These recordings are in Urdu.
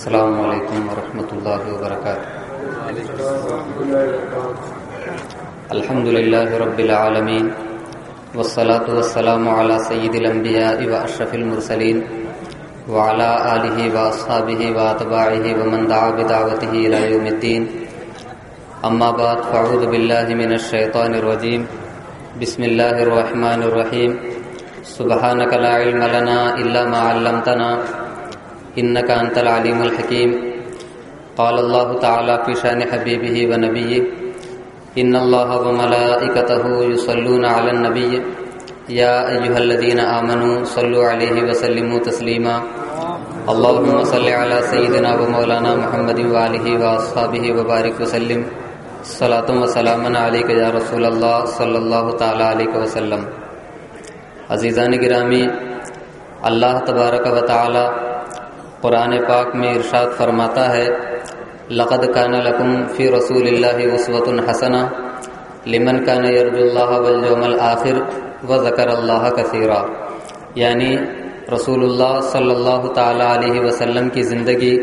السلام علیکم ورحمۃ اللہ وبرکاتہ۔ الحمد للہ رب العالمین، والصلاة والسلام على سید الانبیاء و اشرف المرسلین وعلى آلہ واصحابہ واتباعہ ومن دعا بدعوتہ الى یوم الدین۔ اما بعد، فاعوذ باللہ من الشیطان الرجیم۔ بسم اللہ الرحمن الرحیم۔ سبحانک لا علم لنا الا ما علمتنا۔ انك انت العليم الحكيم. قال الله تعالى في شان حبيبه ونبيه ان الله وملائكته يصلون على النبي. يا ايها الذين امنوا صلوا عليه وسلموا تسليما. اللهم صل على سيدنا ومولانا محمد وآله واصحابه وبارك وسلم. صلاة وسلام عليك يا رسول الله صلى الله تعالى عليه وسلم. عزیزان گرامی، اللہ تبارک و تعالی قرآن پاک میں ارشاد فرماتا ہے، لقد کان لکم فی رسول اللہ وسوۃ الحسن لمن کان یرج اللہ والجوم الآخر و ذکر اللہ کثیرہ یعنی رسول اللہ صلی اللہ تعالی علیہ وسلم کی زندگی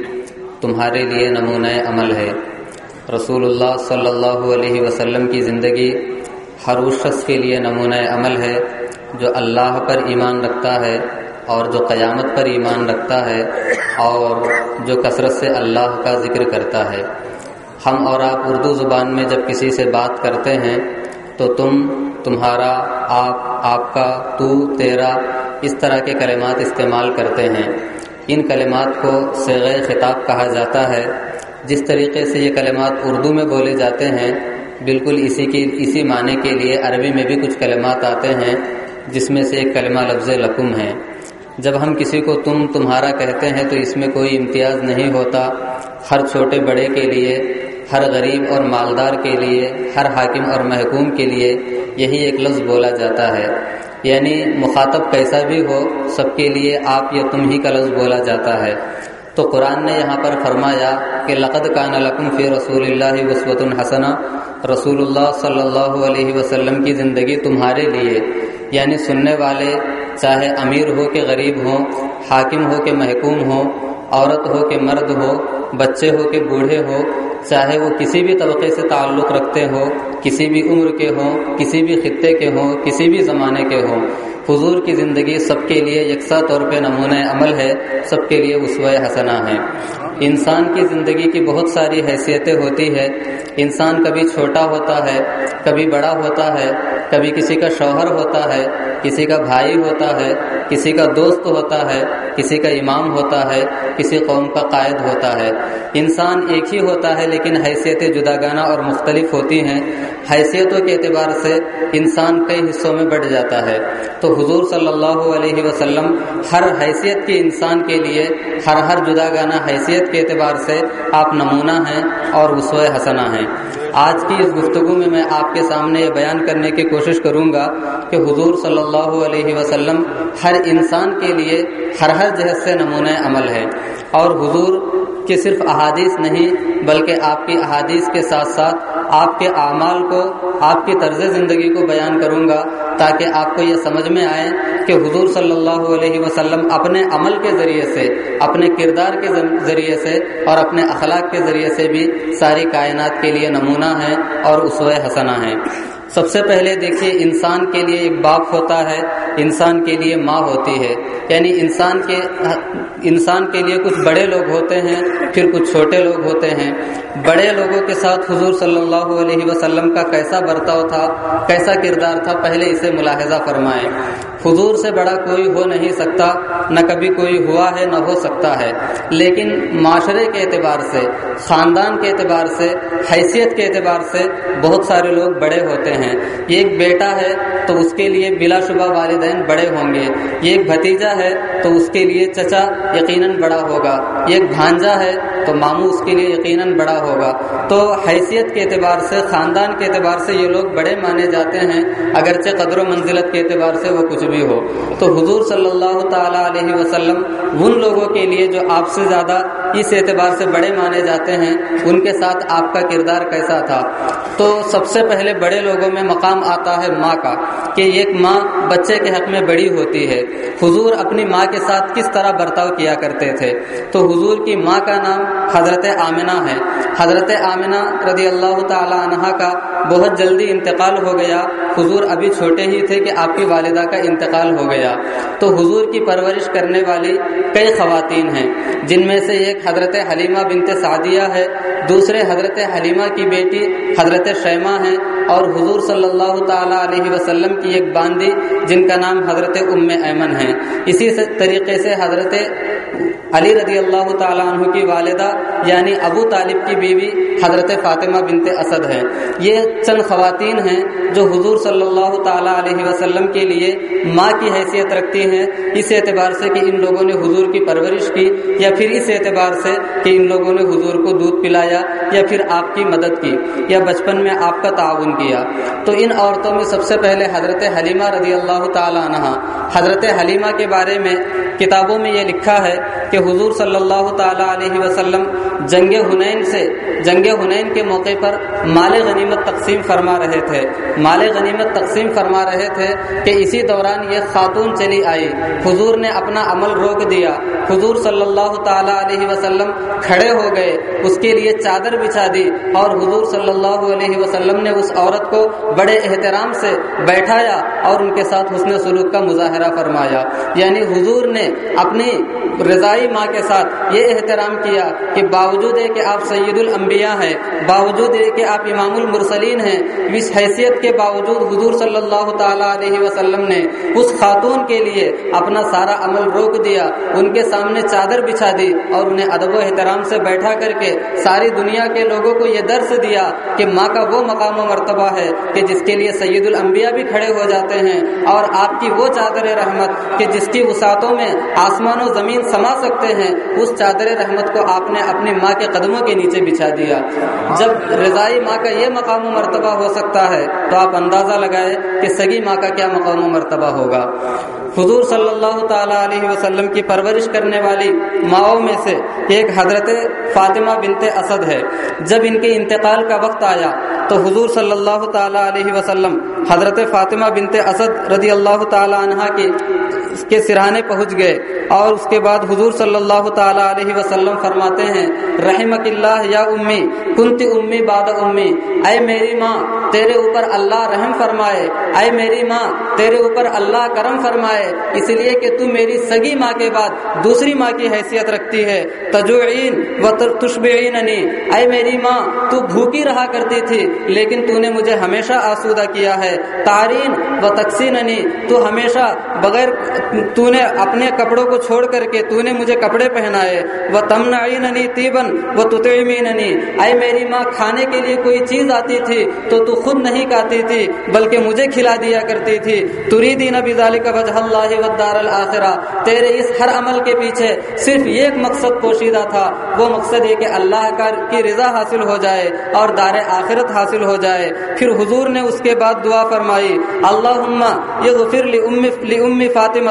تمہارے لیے نمونۂ عمل ہے۔ رسول اللہ صلی اللہ علیہ وسلم کی زندگی ہر اس شخص کے لیے نمونۂ عمل ہے جو اللہ پر ایمان رکھتا ہے۔ اور جو قیامت پر ایمان رکھتا ہے اور جو کثرت سے اللہ کا ذکر کرتا ہے۔ ہم اور آپ اردو زبان میں جب کسی سے بات کرتے ہیں تو تم، تمہارا، آپ آپ کا، تو، تیرا اس طرح کے کلمات استعمال کرتے ہیں۔ ان کلمات کو سیغ خطاب کہا جاتا ہے۔ جس طریقے سے یہ کلمات اردو میں بولے جاتے ہیں، بالکل اسی کی، اسی معنی کے لیے عربی میں بھی کچھ کلمات آتے ہیں، جس میں سے ایک کلمہ لفظ لکم ہے۔ جب ہم کسی کو تم تمہارا کہتے ہیں تو اس میں کوئی امتیاز نہیں ہوتا۔ ہر چھوٹے بڑے کے لیے، ہر غریب اور مالدار کے لیے، ہر حاکم اور محکوم کے لیے یہی ایک لفظ بولا جاتا ہے۔ یعنی مخاطب کیسا بھی ہو، سب کے لیے آپ یا تم ہی کا لفظ بولا جاتا ہے۔ تو قرآن نے یہاں پر فرمایا کہ لقد کان لکم فی رسول اللہ وسوۃ الحسن رسول اللہ صلی اللہ علیہ وسلم کی زندگی تمہارے لیے یعنی سننے والے چاہے امیر ہو کہ غریب ہوں حاکم ہو کہ محکوم ہو، عورت ہو کہ مرد ہو، بچے ہو کہ بوڑھے ہو، چاہے وہ کسی بھی طبقے سے تعلق رکھتے ہو، کسی بھی عمر کے ہوں، کسی بھی خطے کے ہوں، کسی بھی زمانے کے ہوں حضور کی زندگی سب کے لیے یکساں طور پہ نمونۂ عمل ہے، سب کے لیے اسوہ حسنہ ہے۔ انسان کی زندگی کی بہت ساری حیثیتیں ہوتی ہے۔ انسان کبھی چھوٹا ہوتا ہے، کبھی بڑا ہوتا ہے، کبھی کسی کا شوہر ہوتا ہے، کسی کا بھائی ہوتا ہے کسی کا دوست ہوتا ہے، کسی کا امام ہوتا ہے، کسی قوم کا قائد ہوتا ہے۔ انسان ایک ہی ہوتا ہے لیکن حیثیتیں جداگانہ اور مختلف ہوتی ہیں۔ حیثیتوں کے اعتبار سے انسان کئی حصوں میں بڑھ جاتا ہے۔ تو حضور صلی اللہ علیہ وسلم ہر حیثیت کے انسان کے لیے، ہر ہر جداگانہ حیثیت کے اعتبار سے آپ نمونہ ہیں اور وسوع حسنہ ہیں۔ آج کی اس گفتگو میں میں آپ کے سامنے یہ بیان کرنے کی کوشش کروں گا کہ حضور صلی اللہ علیہ وسلم ہر یعنی انسان کے لیے ہر ہر جہد سے نمونۂ عمل ہے۔ اور حضور کے صرف احادیث نہیں، بلکہ آپ کی احادیث کے ساتھ ساتھ آپ کے اعمال کو، آپ کی طرز زندگی کو بیان کروں گا تاکہ آپ کو یہ سمجھ میں آئے کہ حضور صلی اللہ علیہ وسلم اپنے عمل کے ذریعے سے، اپنے کردار کے ذریعے سے اور اپنے اخلاق کے ذریعے سے بھی ساری کائنات کے لیے نمونہ ہیں اور اسوہ حسنہ ہیں۔ سب سے پہلے دیکھیے، انسان کے لیے ایک باپ ہوتا ہے، انسان کے لیے ماں ہوتی ہے۔ یعنی انسان کے انسان کے لیے کچھ بڑے لوگ ہوتے ہیں، پھر کچھ چھوٹے لوگ ہوتے ہیں۔ بڑے لوگوں کے ساتھ حضور صلی اللہ علیہ وسلم کا کیسا برتاؤ تھا، کیسا کردار تھا، پہلے اسے ملاحظہ فرمائیں۔ حضور سے بڑا کوئی ہو نہیں سکتا، نہ کبھی کوئی ہوا ہے نہ ہو سکتا ہے۔ لیکن معاشرے کے اعتبار سے، خاندان کے اعتبار سے، حیثیت کے اعتبار سے بہت سارے لوگ بڑے ہوتے ہیں۔ یہ ایک بیٹا ہے تو اس کے لیے بلا شبہ والدین بڑے ہوں گے۔ یہ ایک بھتیجا ہے تو اس کے لیے چچا یقیناً بڑا ہوگا۔ یہ ایک بھانجا ہے تو ماموں اس کے لیے یقیناً بڑا ہوگا۔ تو حیثیت کے اعتبار سے، خاندان کے اعتبار سے یہ لوگ بڑے مانے جاتے ہیں، اگرچہ قدر و منزلت کے اعتبار سے وہ کچھ بھی ہو۔ تو حضور صلی اللہ تعالی علیہ وسلم ان لوگوں کے لیے جو آپ سے زیادہ اس اعتبار سے بڑے مانے جاتے ہیں، ان کے ساتھ آپ کا کردار کیسا تھا؟ تو سب سے پہلے بڑے لوگوں میں مقام آتا ہے ماں کا، کہ ایک ماں بچے کے حق میں بڑی ہوتی ہے۔ حضور اپنی ماں کے ساتھ کس طرح برتاؤ کیا کرتے تھے؟ تو حضور کی ماں کا نام حضرت آمنہ ہے۔ حضرت آمنہ رضی اللہ تعالی عنہ کا بہت جلدی انتقال ہو گیا۔ حضور ابھی چھوٹے ہی تھے کہ آپ کی والدہ کا انتقال انتقال ہو گیا۔ تو حضور کی پرورش کرنے والی کئی خواتین ہیں، جن میں سے ایک حضرت حلیمہ بنت سعدیہ ہے، دوسرے حضرت حلیمہ کی بیٹی حضرت شیمہ ہے اور حضور صلی اللہ تعالی علیہ وسلم کی ایک باندی جن کا نام حضرت ام ایمن ہے۔ اسی طریقے سے حضرت علی رضی اللہ تعالیٰ عنہ کی والدہ یعنی ابو طالب کی بیوی حضرت فاطمہ بنت اسد ہے۔ یہ چند خواتین ہیں جو حضور صلی اللہ تعالیٰ علیہ وسلم کے لیے ماں کی حیثیت رکھتی ہیں، اس اعتبار سے کہ ان لوگوں نے حضور کی پرورش کی، یا پھر اس اعتبار سے کہ ان لوگوں نے حضور کو دودھ پلایا، یا پھر آپ کی مدد کی، یا بچپن میں آپ کا تعاون کیا۔ تو ان عورتوں میں سب سے پہلے حضرت حلیمہ رضی اللہ تعالیٰ عنہ۔ حضرت حلیمہ کے بارے میں کتابوں میں یہ لکھا ہے کہ حضور صلی اللہ تعالی علیہ وسلم جنگ ہنین سے جنگ ہنین کے موقع پر مال غنیمت تقسیم فرما رہے تھے۔ مال غنیمت تقسیم فرما رہے تھے کہ اسی دوران یہ خاتون چلی آئی۔ حضور نے اپنا عمل روک دیا۔ حضور صلی اللہ تعالی علیہ وسلم کھڑے ہو گئے۔ اس کے لیے چادر بچھا دی اور حضور صلی اللہ علیہ وسلم نے اس عورت کو بڑے احترام سے بیٹھایا اور ان کے ساتھ حسن سلوک کا مظاہرہ فرمایا۔ یعنی حضور نے اپنی رضائی ماں کے ساتھ یہ احترام کیا کہ باوجود ہے کہ آپ سید الانبیاء ہیں، باوجود ہے کہ آپ امام المرسلین ہیں، اس حیثیت کے باوجود حضور صلی اللہ تعالیٰ علیہ وسلم نے اس خاتون کے لیے اپنا سارا عمل روک دیا، ان کے سامنے چادر بچھا دی اور انہیں ادب و احترام سے بیٹھا کر کے ساری دنیا کے لوگوں کو یہ درس دیا کہ ماں کا وہ مقام و مرتبہ ہے کہ جس کے لیے سید الانبیاء بھی کھڑے ہو جاتے ہیں اور آپ کی وہ چادر رحمت کہ جس کی وسعتوں میں آسمان و زمین سما سکتے ہیں۔ اس چادر رحمت کو آپ نے اپنی ماں کے قدموں کے نیچے بچھا دیا۔ جب رضائی ماں کا یہ مقام و مرتبہ ہو سکتا ہے، تو آپ اندازہ لگائے کہ سگی ماں کا کیا مقام و مرتبہ ہوگا۔ حضور صلی اللہ تعالی علیہ وسلم کی پرورش کرنے والی ماؤں میں سے ایک حضرت فاطمہ بنت اسد ہے۔ جب ان کے انتقال کا وقت آیا تو حضور صلی اللہ تعالی علیہ وسلم حضرت فاطمہ بنت اسد رضی اللہ تعالی عنہ کے کے سرہانے پہنچ گئے اور اس کے بعد حضور صلی اللہ تعالی علیہ وسلم فرماتے ہیں، رحمک اللہ یا امی، کنت امی باد امی۔ اے میری ماں، تیرے اوپر اللہ رحم فرمائے۔ اے میری ماں، تیرے اوپر اللہ کرم فرمائے۔ اس لیے کہ تو میری سگی ماں کے بعد دوسری ماں کی حیثیت رکھتی ہے۔ تجوعین و تشبعین اے میری ماں، تو بھوکی رہا کرتی تھی، لیکن تو نے مجھے ہمیشہ آسودہ کیا ہے۔ تارین و تقسین تو ہمیشہ بغیر تو نے اپنے کپڑوں کو چھوڑ کر کے تو نے مجھے کپڑے پہنائے۔ وہ تمنعیننی تیبن وہ تطعمیننی اے میری ماں، کھانے کے لیے کوئی چیز آتی تھی تو تو خود نہیں کھاتی تھی، بلکہ مجھے کھلا دیا کرتی تھی۔ تری تریدین بذالک وجہ اللہ والدار الاخرہ۔ تیرے اس ہر عمل کے پیچھے صرف ایک مقصد پوشیدہ تھا، وہ مقصد یہ کہ اللہ کا کی رضا حاصل ہو جائے اور دار آخرت حاصل ہو جائے۔ پھر حضور نے اس کے بعد دعا فرمائی، اللہم یغفر لأم فاطمہ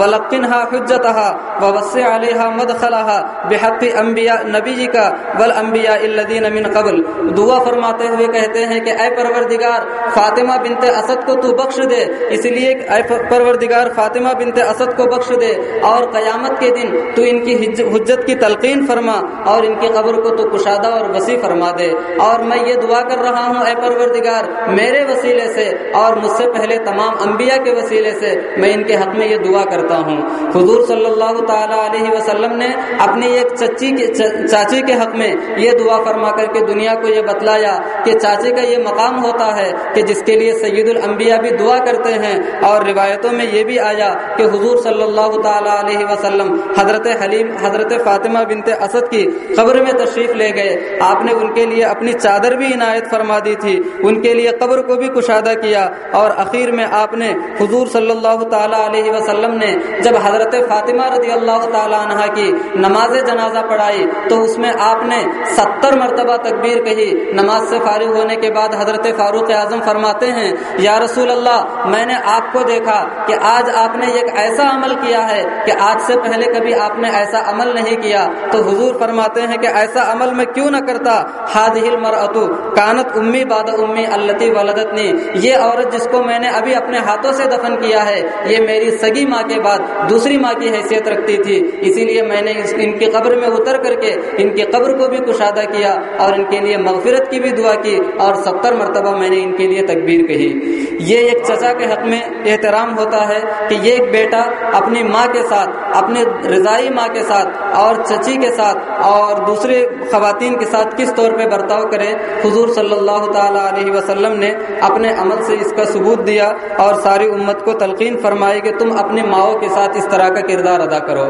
ولقنها حجتها ووسع عليها مدخلها بحق انبیاء نبی کا والانبیاء الذین من قبل۔ دعا فرماتے ہوئے کہتے ہیں کہ اے پروردگار، فاطمہ بنت اسد کو تو بخش دے، اس لیے اے پروردگار فاطمہ بنت اسد کو بخش دے اور قیامت کے دن تو ان کی حجت کی تلقین فرما اور ان کی قبر کو تو کشادہ اور وسیع فرما دے اور میں یہ دعا کر رہا ہوں، اے پروردگار، میرے وسیلے سے اور مجھ سے پہلے تمام انبیاء کے وسیلے سے میں ان کے حق میں یہ دعا کرتا ہوں۔ حضور صلی اللہ تعالی علیہ وسلم نے اپنی ایک چچی کے چاچی کے حق میں یہ دعا فرما کر کے دنیا کو یہ بتلایا کہ چاچی کا یہ مقام ہوتا ہے کہ جس کے لیے سید الانبیاء بھی دعا کرتے ہیں اور روایتوں میں یہ بھی آیا کہ حضور صلی اللہ تعالی علیہ وسلم حضرت حلیم، حضرت فاطمہ بنت اسد کی قبر میں تشریف لے گئے۔ آپ نے ان کے لیے اپنی چادر بھی عنایت فرما دی تھی۔ ان کے لیے قبر کو بھی کشادہ کیا۔ اور اخیر میں آپ نے حضور صلی اللہ تعالی علیہ وسلم نے جب حضرت فاطمہ رضی اللہ تعالی عنہ کی نماز جنازہ پڑھائی، تو اس میں آپ نے ستر مرتبہ تکبیر کہی۔ نماز سے فارغ ہونے کے بعد حضرت فاروق اعظم فرماتے ہیں، یا رسول اللہ، میں نے آپ کو دیکھا کہ آج آپ نے ایک ایسا عمل کیا ہے کہ آج سے پہلے کبھی آپ نے ایسا عمل نہیں کیا تو حضور فرماتے ہیں کہ ایسا عمل میں کیوں نہ کرتا؟ ہاد ہل مر اتو کانت امی باد امی اللہ ولدت نے یہ عورت جس کو میں نے ابھی اپنے ہاتھوں سے دفن کیا ہے، یہ میری سگی ماں کے بعد دوسری ماں کی حیثیت رکھتی تھی۔ اسی لیے میں نے ان کی قبر میں اتر کر کے ان کی قبر کو بھی کشادہ کیا اور ان کے لیے مغفرت کی بھی دعا کی اور ستر مرتبہ میں نے ان کے لیے تکبیر کہی۔ یہ ایک چچا کے حق میں احترام ہوتا ہے۔ کہ یہ ایک بیٹا اپنی ماں کے ساتھ، اپنے رضائی ماں کے ساتھ اور چچی کے ساتھ اور دوسرے خواتین کے ساتھ کس طور پہ برتاؤ کرے حضور صلی اللہ تعالی علیہ وسلم نے اپنے عمل سے اس کا ثبوت دیا اور ساری امت کو تلقین فرمائی کہ تم اپنی ماؤں کے ساتھ اس طرح کا کردار ادا کرو۔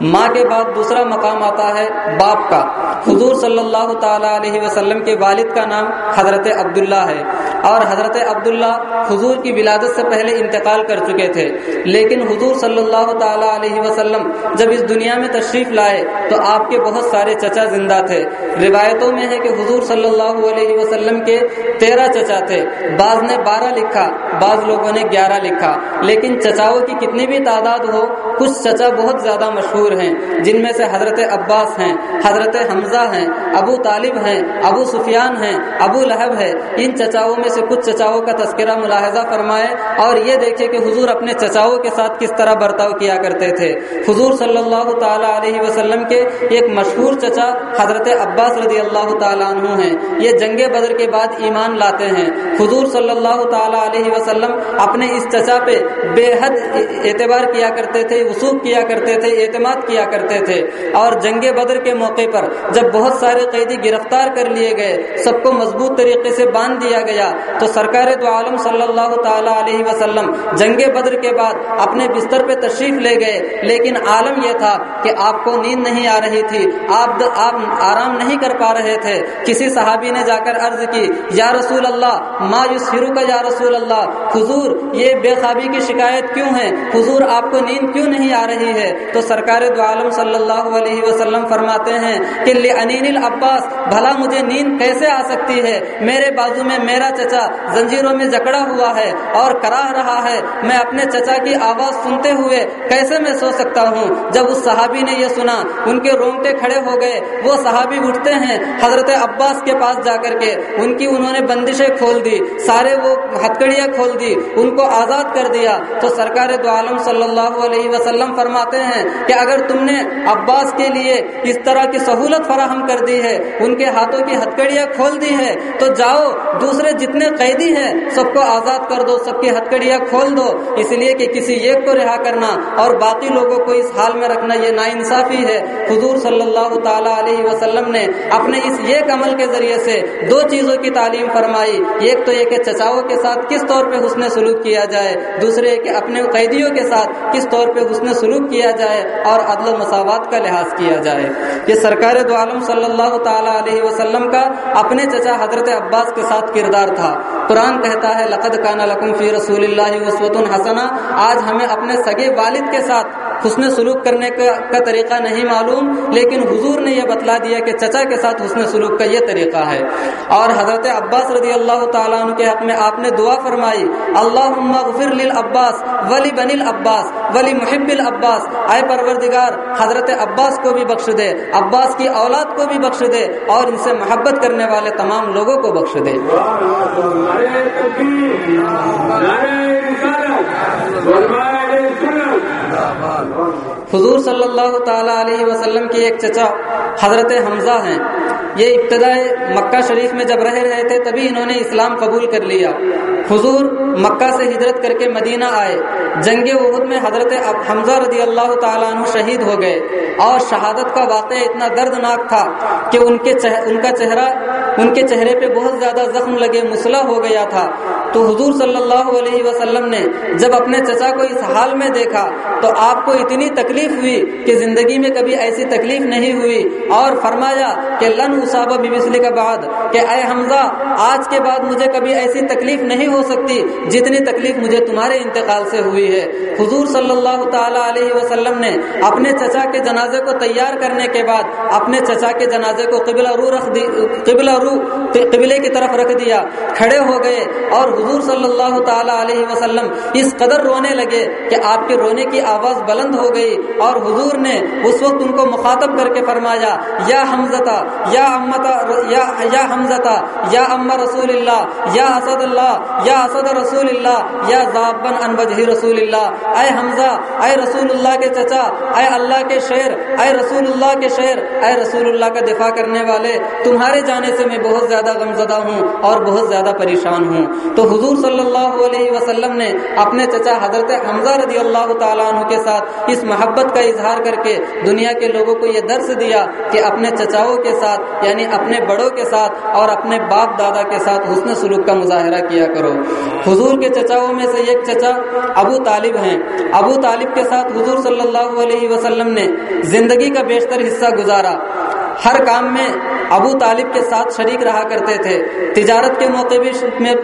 ماں کے بعد دوسرا مقام آتا ہے باپ کا۔ حضور صلی اللہ تعالی علیہ وسلم کے والد کا نام حضرت عبداللہ ہے اور حضرت عبداللہ حضور کی ولادت سے پہلے انتقال کر چکے تھے۔ لیکن حضور صلی اللہ تعالی علیہ وسلم جب اس دنیا میں تشریف لائے تو آپ کے بہت سارے چچا زندہ تھے۔ روایتوں میں ہے کہ حضور صلی اللہ علیہ وسلم کے تیرہ چچا تھے۔ بعض نے بارہ لکھا، بعض لوگوں نے گیارہ لکھا۔ لیکن چچاؤں کی کتنی بھی تعداد ہو، کچھ چچا بہت زیادہ مشہور ہیں، جن میں سے حضرت عباس ہیں، حضرت حمزہ ہیں، ابو طالب ہیں، ابو سفیان ہیں، ابو لہب ہے ان چچاؤں میں سے کچھ چچاؤں کا تذکرہ ملاحظہ فرمائے اور یہ دیکھے کہ حضور اپنے چچاؤں کے ساتھ کس طرح برتاؤ کیا کرتے تھے؟ حضور صلی اللہ تعالی علیہ وسلم کے ایک مشہور چچا حضرت عباس رضی اللہ تعالیٰ عنہ ہیں۔ یہ جنگ بدر کے بعد ایمان لاتے ہیں۔ حضور صلی اللہ تعالی علیہ وسلم اپنے اس چچا پہ بے حد اعتبار کیا کرتے تھے، وسوخ کیا کرتے تھے، اعتماد کیا کرتے تھے۔ اور جنگ بدر کے موقع پر جب بہت سارے قیدی گرفتار کر لیے گئے، سب کو مضبوط طریقے سے باندھ دیا گیا، تو سرکار دو عالم صلی اللہ تعالی علیہ وسلم جنگ بدر کے بعد بعد اپنے بستر پہ تشریف لے گئے، لیکن عالم یہ تھا کہ آپ کو نیند نہیں آ رہی تھی، آپ آپ آرام نہیں کر پا رہے تھے۔ کسی صحابی نے جا کر عرض کی، یا رسول اللہ، ما یسرو کا یا رسول اللہ؟ حضور، یہ بے خوابی کی شکایت کیوں ہے؟ حضور، آپ کو نیند کیوں نہیں آ رہی ہے؟ تو سرکار دو عالم صلی اللہ علیہ وسلم فرماتے ہیں کہ انین العباس، بھلا مجھے نیند کیسے آ سکتی ہے؟ میرے بازو میں میرا چچا زنجیروں میں جکڑا ہوا ہے اور کراہ رہا ہے۔ میں اپنے چچا کی آواز سنتے ہوئے کیسے میں سو سکتا ہوں؟ جب اس صحابی نے یہ سنا، ان کے رونگٹے کھڑے ہو گئے۔ وہ صحابی اٹھتے ہیں حضرت عباس کے پاس جا کر کے۔ ان کی انہوں نے بندشیں کھول دی، سارے وہ ہتکڑیاں کھول دی، ان کو آزاد کر دیا۔ تو سرکار دو عالم صلی اللہ علیہ وسلم فرماتے ہیں کہ اگر تم نے عباس کے لیے اس طرح کی سہولت فراہم کر دی ہے، ان کے ہاتھوں کی ہتکڑیاں کھول دی ہے تو جاؤ، دوسرے جتنے قیدی ہیں، سب کو آزاد کر دو، سب کی ہتکڑیاں کھول دو۔ اس لیے کہ کسی ایک کو رہا کرنا اور باقی لوگوں کو اس حال میں رکھنا یہ نا انصافی ہے۔ حضور صلی اللہ تعالی علیہ وسلم نے اپنے اس ایک عمل کے ذریعے سے دو چیزوں کی تعلیم فرمائی۔ ایک تو یہ کہ چچاؤں کے ساتھ کس طور پہ حسن سلوک کیا جائے۔ دوسرے کہ اپنے قیدیوں کے ساتھ کس طور پہ حسن سلوک کیا جائے اور عدل و مساوات کا لحاظ کیا جائے۔ یہ سرکار دو عالم صلی اللہ تعالی علیہ وسلم کا اپنے چچا حضرت عباس کے ساتھ کردار تھا۔ قرآن کہتا ہے، لقد کانا لکم فی رسول اللہ وسوۃ الحسنہ آج ہمیں اپنے سگے والد کے ساتھ حسن سلوک کرنے کا طریقہ نہیں معلوم لیکن حضور نے یہ بتلا دیا کہ چچا کے ساتھ حسن سلوک کا یہ طریقہ ہے اور حضرت عباس رضی اللہ تعالیٰ عنہ کے حق میں آپ نے دعا فرمائی اللہ غفر للعباس ولی بن العباس ولی محب العباس اے پروردگار حضرت عباس کو بھی بخش دے عباس کی اولاد کو بھی بخش دے اور ان سے محبت کرنے والے تمام لوگوں کو بخش دے علماء حضور صلی اللہ تعالی علیہ وسلم کی ایک چچا حضرت حمزہ ہیں۔ یہ ابتدائے مکہ شریف میں جب رہ رہے تھے تبھی انہوں نے اسلام قبول کر لیا۔ حضور مکہ سے ہجرت کر کے مدینہ آئے۔ جنگ عہد میں حضرت حمزہ رضی اللہ تعالیٰ عنہ شہید ہو گئے۔ اور شہادت کا واقعہ اتنا دردناک تھا کہ ان کے ان کا چہرہ ان کے چہرے پہ بہت زیادہ زخم لگے، مسلح ہو گیا تھا۔ تو حضور صلی اللہ علیہ وسلم نے جب اپنے چچا کو اس حال میں دیکھا تو آپ کو اتنی تکلیف تکلیف ہوئی کہ زندگی میں کبھی ایسی تکلیف نہیں ہوئی اور فرمایا کہ لن اصابہ بسلی کا بعد کہ اے حمزہ، آج کے بعد مجھے کبھی ایسی تکلیف نہیں ہو سکتی جتنی تکلیف مجھے تمہارے انتقال سے ہوئی ہے۔ حضور صلی اللہ تعالی علیہ وسلم نے اپنے چچا کے جنازے کو تیار کرنے کے بعد اپنے چچا کے جنازے کو قبلہ رو رکھ دی، قبلہ رو، قبلے کی طرف رکھ دیا، کھڑے ہو گئے اور حضور صلی اللہ تعالی علیہ وسلم اس قدر رونے لگے کہ آپ کے رونے کی آواز بلند ہو گئی اور حضور نے اس وقت ان کو مخاطب کر کے فرمایا، یا حمزتا، یا امتا، یا یا حمزتا، یا اما رسول اللہ، یا اسد اللہ، یا اسد رسول اللہ، یا زابن ان وجہ رسول اللہ۔ اے حمزہ، اے رسول اللہ کے چچا، اے اللہ کے شعر اے رسول اللہ کے شعر اے رسول اللہ کا دفاع کرنے والے، تمہارے جانے سے میں بہت زیادہ غمزدہ ہوں اور بہت زیادہ پریشان ہوں۔ تو حضور صلی اللہ علیہ وسلم نے اپنے چچا حضرت حمزہ رضی اللہ تعالیٰ عنہ کے ساتھ اس محبت کا اظہار کر کے دنیا کے لوگوں کو یہ درس دیا کہ اپنے چچاؤں کے ساتھ یعنی اپنے بڑوں کے ساتھ اور اپنے باپ دادا کے ساتھ حسن سلوک کا مظاہرہ کیا کرو۔ حضور کے چچاؤں میں سے ایک چچا ابو طالب ہیں۔ ابو طالب کے ساتھ حضور صلی اللہ علیہ وسلم نے زندگی کا بیشتر حصہ گزارا۔ ہر کام میں ابو طالب کے ساتھ شریک رہا کرتے تھے۔ تجارت کے موقع بھی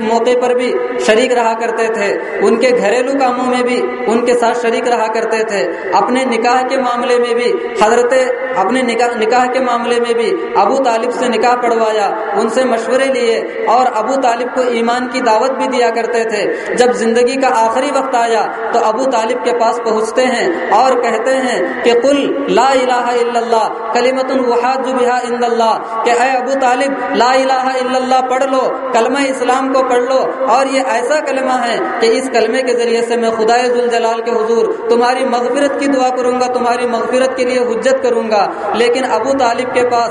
موقع پر بھی شریک رہا کرتے تھے۔ ان کے گھریلو کاموں میں بھی ان کے ساتھ شریک رہا کرتے تھے۔ اپنے نکاح کے معاملے میں بھی حضرت اپنے نکاح نکاح کے معاملے میں بھی ابو طالب سے نکاح پڑھوایا۔ ان سے مشورے لیے اور ابو طالب کو ایمان کی دعوت بھی دیا کرتے تھے۔ جب زندگی کا آخری وقت آیا تو ابو طالب کے پاس پہنچتے ہیں اور کہتے ہیں کہ کل لا الہ الا اللہ کلیمت الوحاد عند اللہ کہ اے ابو طالب، لا الہ الا اللہ پڑھ لو، کلمہ اسلام کو پڑھ لو، اور یہ ایسا کلمہ ہے کہ اس کلمے کے ذریعے سے میں خدا ذوالجلال کے حضور تمہاری مغفرت کی دعا کروں گا، تمہاری مغفرت کے لیے حجت کروں گا۔ لیکن ابو طالب کے پاس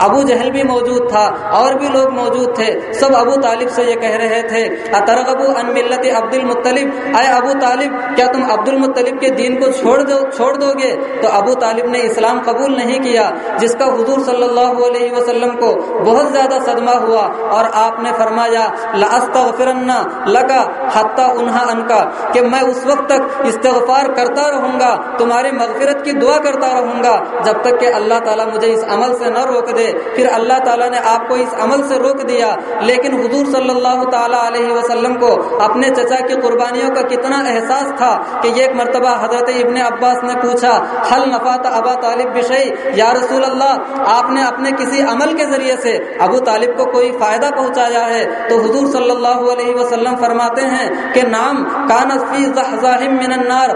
ابو جہل بھی موجود تھا، اور بھی لوگ موجود تھے۔ سب ابو طالب سے یہ کہہ رہے تھے اترغبو ان ملت عبد المطلب۔ اے ابو طالب، کیا تم عبد المطلب کے دین کو چھوڑ دو چھوڑ دو گے تو ابو طالب نے اسلام قبول نہیں کیا، جس کا حضور صلی اللہ علیہ وسلم کو بہت زیادہ صدمہ ہوا اور آپ نے فرمایا لاستغفرن لگا حتی انہا انکا کہ میں اس وقت تک استغفار کرتا رہوں گا تمہاری مغفرت کی دعا کرتا رہوں گا، جب تک کہ اللہ تعالیٰ مجھے اس عمل سے نہ روک دے۔ پھر اللہ تعالیٰ نے آپ کو اس عمل سے روک دیا۔ لیکن حضور صلی اللہ تعالیٰ علیہ وسلم کو اپنے چچا کی قربانیوں کا کتنا احساس تھا کہ ایک مرتبہ حضرت ابن عباس نے پوچھا حل نفات ابا طالب بشئی یا رسول اللہ آپ نے اپنے کسی عمل کے ذریعے سے ابو طالب کو کوئی فائدہ پہنچایا ہے تو حضور صلی اللہ علیہ وسلم فرماتے ہیں کہ نام کانت فی زحزاہم من النار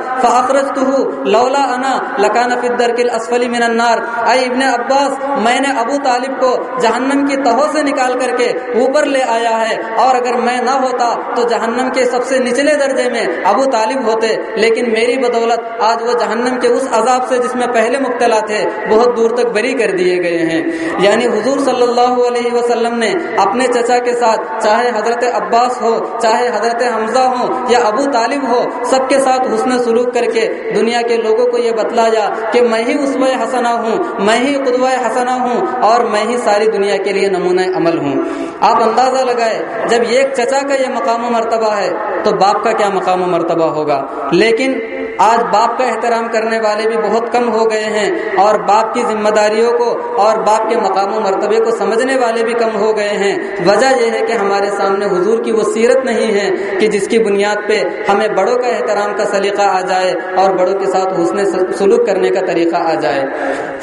لولا انا لکان فی الدرک الاسفل من النار۔ اے ابن عباس، میں نے ابو طالب کو جہنم کی تہوں سے نکال کر کے اوپر لے آیا ہے۔ اور اگر میں نہ ہوتا تو جہنم کے سب سے نچلے درجے میں ابو طالب ہوتے۔ لیکن میری بدولت آج وہ جہنم کے اس عذاب سے جس میں پہلے مبتلا تھے، بہت دور تک بری کر دیے گئے ہیں۔ یعنی حضور صلی اللہ علیہ وسلم نے اپنے چچا کے ساتھ، چاہے حضرت عباس ہو، چاہے حضرت حمزہ ہو یا ابو طالب ہو، سب کے ساتھ حسن سلوک کر کے دنیا کے لوگوں کو یہ بتلایا کہ میں ہی اسوہ حسنہ ہوں، میں ہی قدوہ حسنہ ہوں اور میں ہی ساری دنیا کے لیے نمونہ عمل ہوں۔ آپ اندازہ لگائے جب ایک چچا کا یہ مقام و مرتبہ ہے تو باپ کا کیا مقام و مرتبہ ہوگا؟ لیکن آج باپ کا احترام کرنے والے بھی بہت کم ہو گئے ہیں اور باپ کی ذمہ داریوں کو اور باپ کے مقام و مرتبے کو سمجھنے والے بھی کم ہو گئے ہیں۔ وجہ یہ ہے کہ ہمارے سامنے حضور کی وہ سیرت نہیں ہے کہ جس کی بنیاد پہ ہمیں بڑوں کا احترام کا سلیقہ آ جائے اور بڑوں کے ساتھ حسن سلوک کرنے کا طریقہ آ جائے۔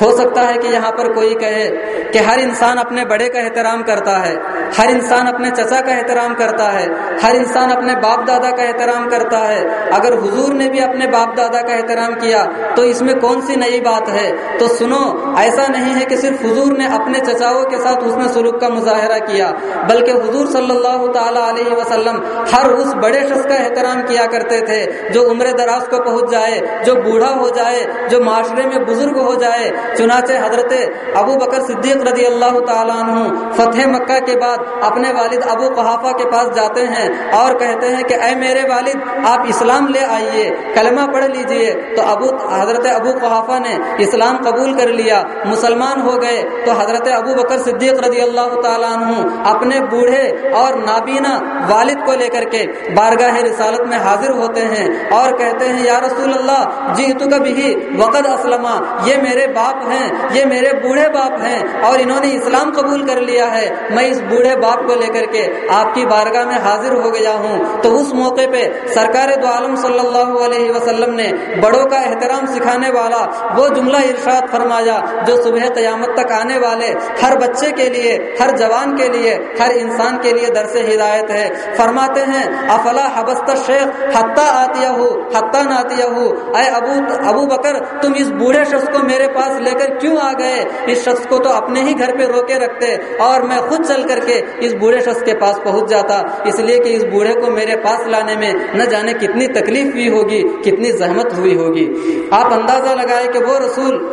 ہو سکتا ہے کہ یہاں پر کوئی کہے کہ ہر انسان اپنے بڑے کا احترام کرتا ہے، ہر انسان اپنے چچا کا احترام کرتا ہے، ہر انسان اپنے باپ دادا کا احترام کرتا ہے۔ اگر حضور نے بھی اپنے باپ دادا کا احترام کیا تو اس میں کون سی نئی بات ہے؟ تو سنو، ایسا نہیں ہے کہ صرف حضور نے اپنے چچاؤں کے ساتھ اس سلوک کا مظاہرہ کیا، بلکہ حضور صلی اللہ تعالی علیہ وسلم ہر اس بڑے شخص کا احترام کیا کرتے تھے، جو عمر دراز کو پہنچ جائے، جو بوڑھا ہو جائے، جو معاشرے میں بزرگ ہو جائے۔ چنانچہ حضرت ابو بکر صدیق رضی اللہ تعالیٰ عنہ فتح مکہ کے بعد اپنے والد ابو قحافہ کے پاس جاتے ہیں اور کہتے ہیں کہ، اے میرے والد، آپ اسلام لے آئیے، کلمہ پڑھ لیجیے۔ تو ابو، حضرت ابو قحافہ نے اسلام قبول کر لیا، مسلمان ہو گئے تو حضرت ابو بکر صدیق رضی اللہ تعالیٰ عنہ اپنے بوڑھے اور نابینا والد کو لے کر کے بارگاہ رسالت میں حاضر ہوتے ہیں اور کہتے ہیں، یا رسول اللہ جی تو کبھی وقت اسلم۔ یہ میرے باپ ہیں، یہ میرے بوڑھے باپ ہیں اور انہوں نے اسلام قبول کر لیا ہے۔ میں اس بوڑھے باپ کو لے کر کے آپ کی بارگاہ میں حاضر ہو گیا ہوں۔ تو اس موقع پہ سرکار دو عالم صلی اللہ علیہ وسلم نے بڑوں کا احترام سکھانے والا وہ جملہ ارشاد فرمایا جو صبح قیامت تک آنے والے ہر بچے کے لیے، ہر جوان کے لیے، ہر انسان کے لیے درس ہدایت ہے۔ فرماتے ہیں، افلا حبست شیخ حتیٰ آتی ہو حتیٰ ناتیہ ہو اے ابو ابو بکر، تم اس بوڑھے شخص کو میرے پاس لے کر کیوں آ گئے؟ اس شخص کو تو اپنے ہی گھر پہ روکے رکھتے اور میں خود چل کر کے اس بوڑھے شخص کے پاس پہنچ جاتا۔ اس لیے کہ اس بوڑھے کو میرے پاس لانے میں نہ جانے کتنی تکلیف ہوئی ہوگی، کتنی زحمت ہوئی ہوگی۔ آپ اندازہ لگائے کہ وہ رسول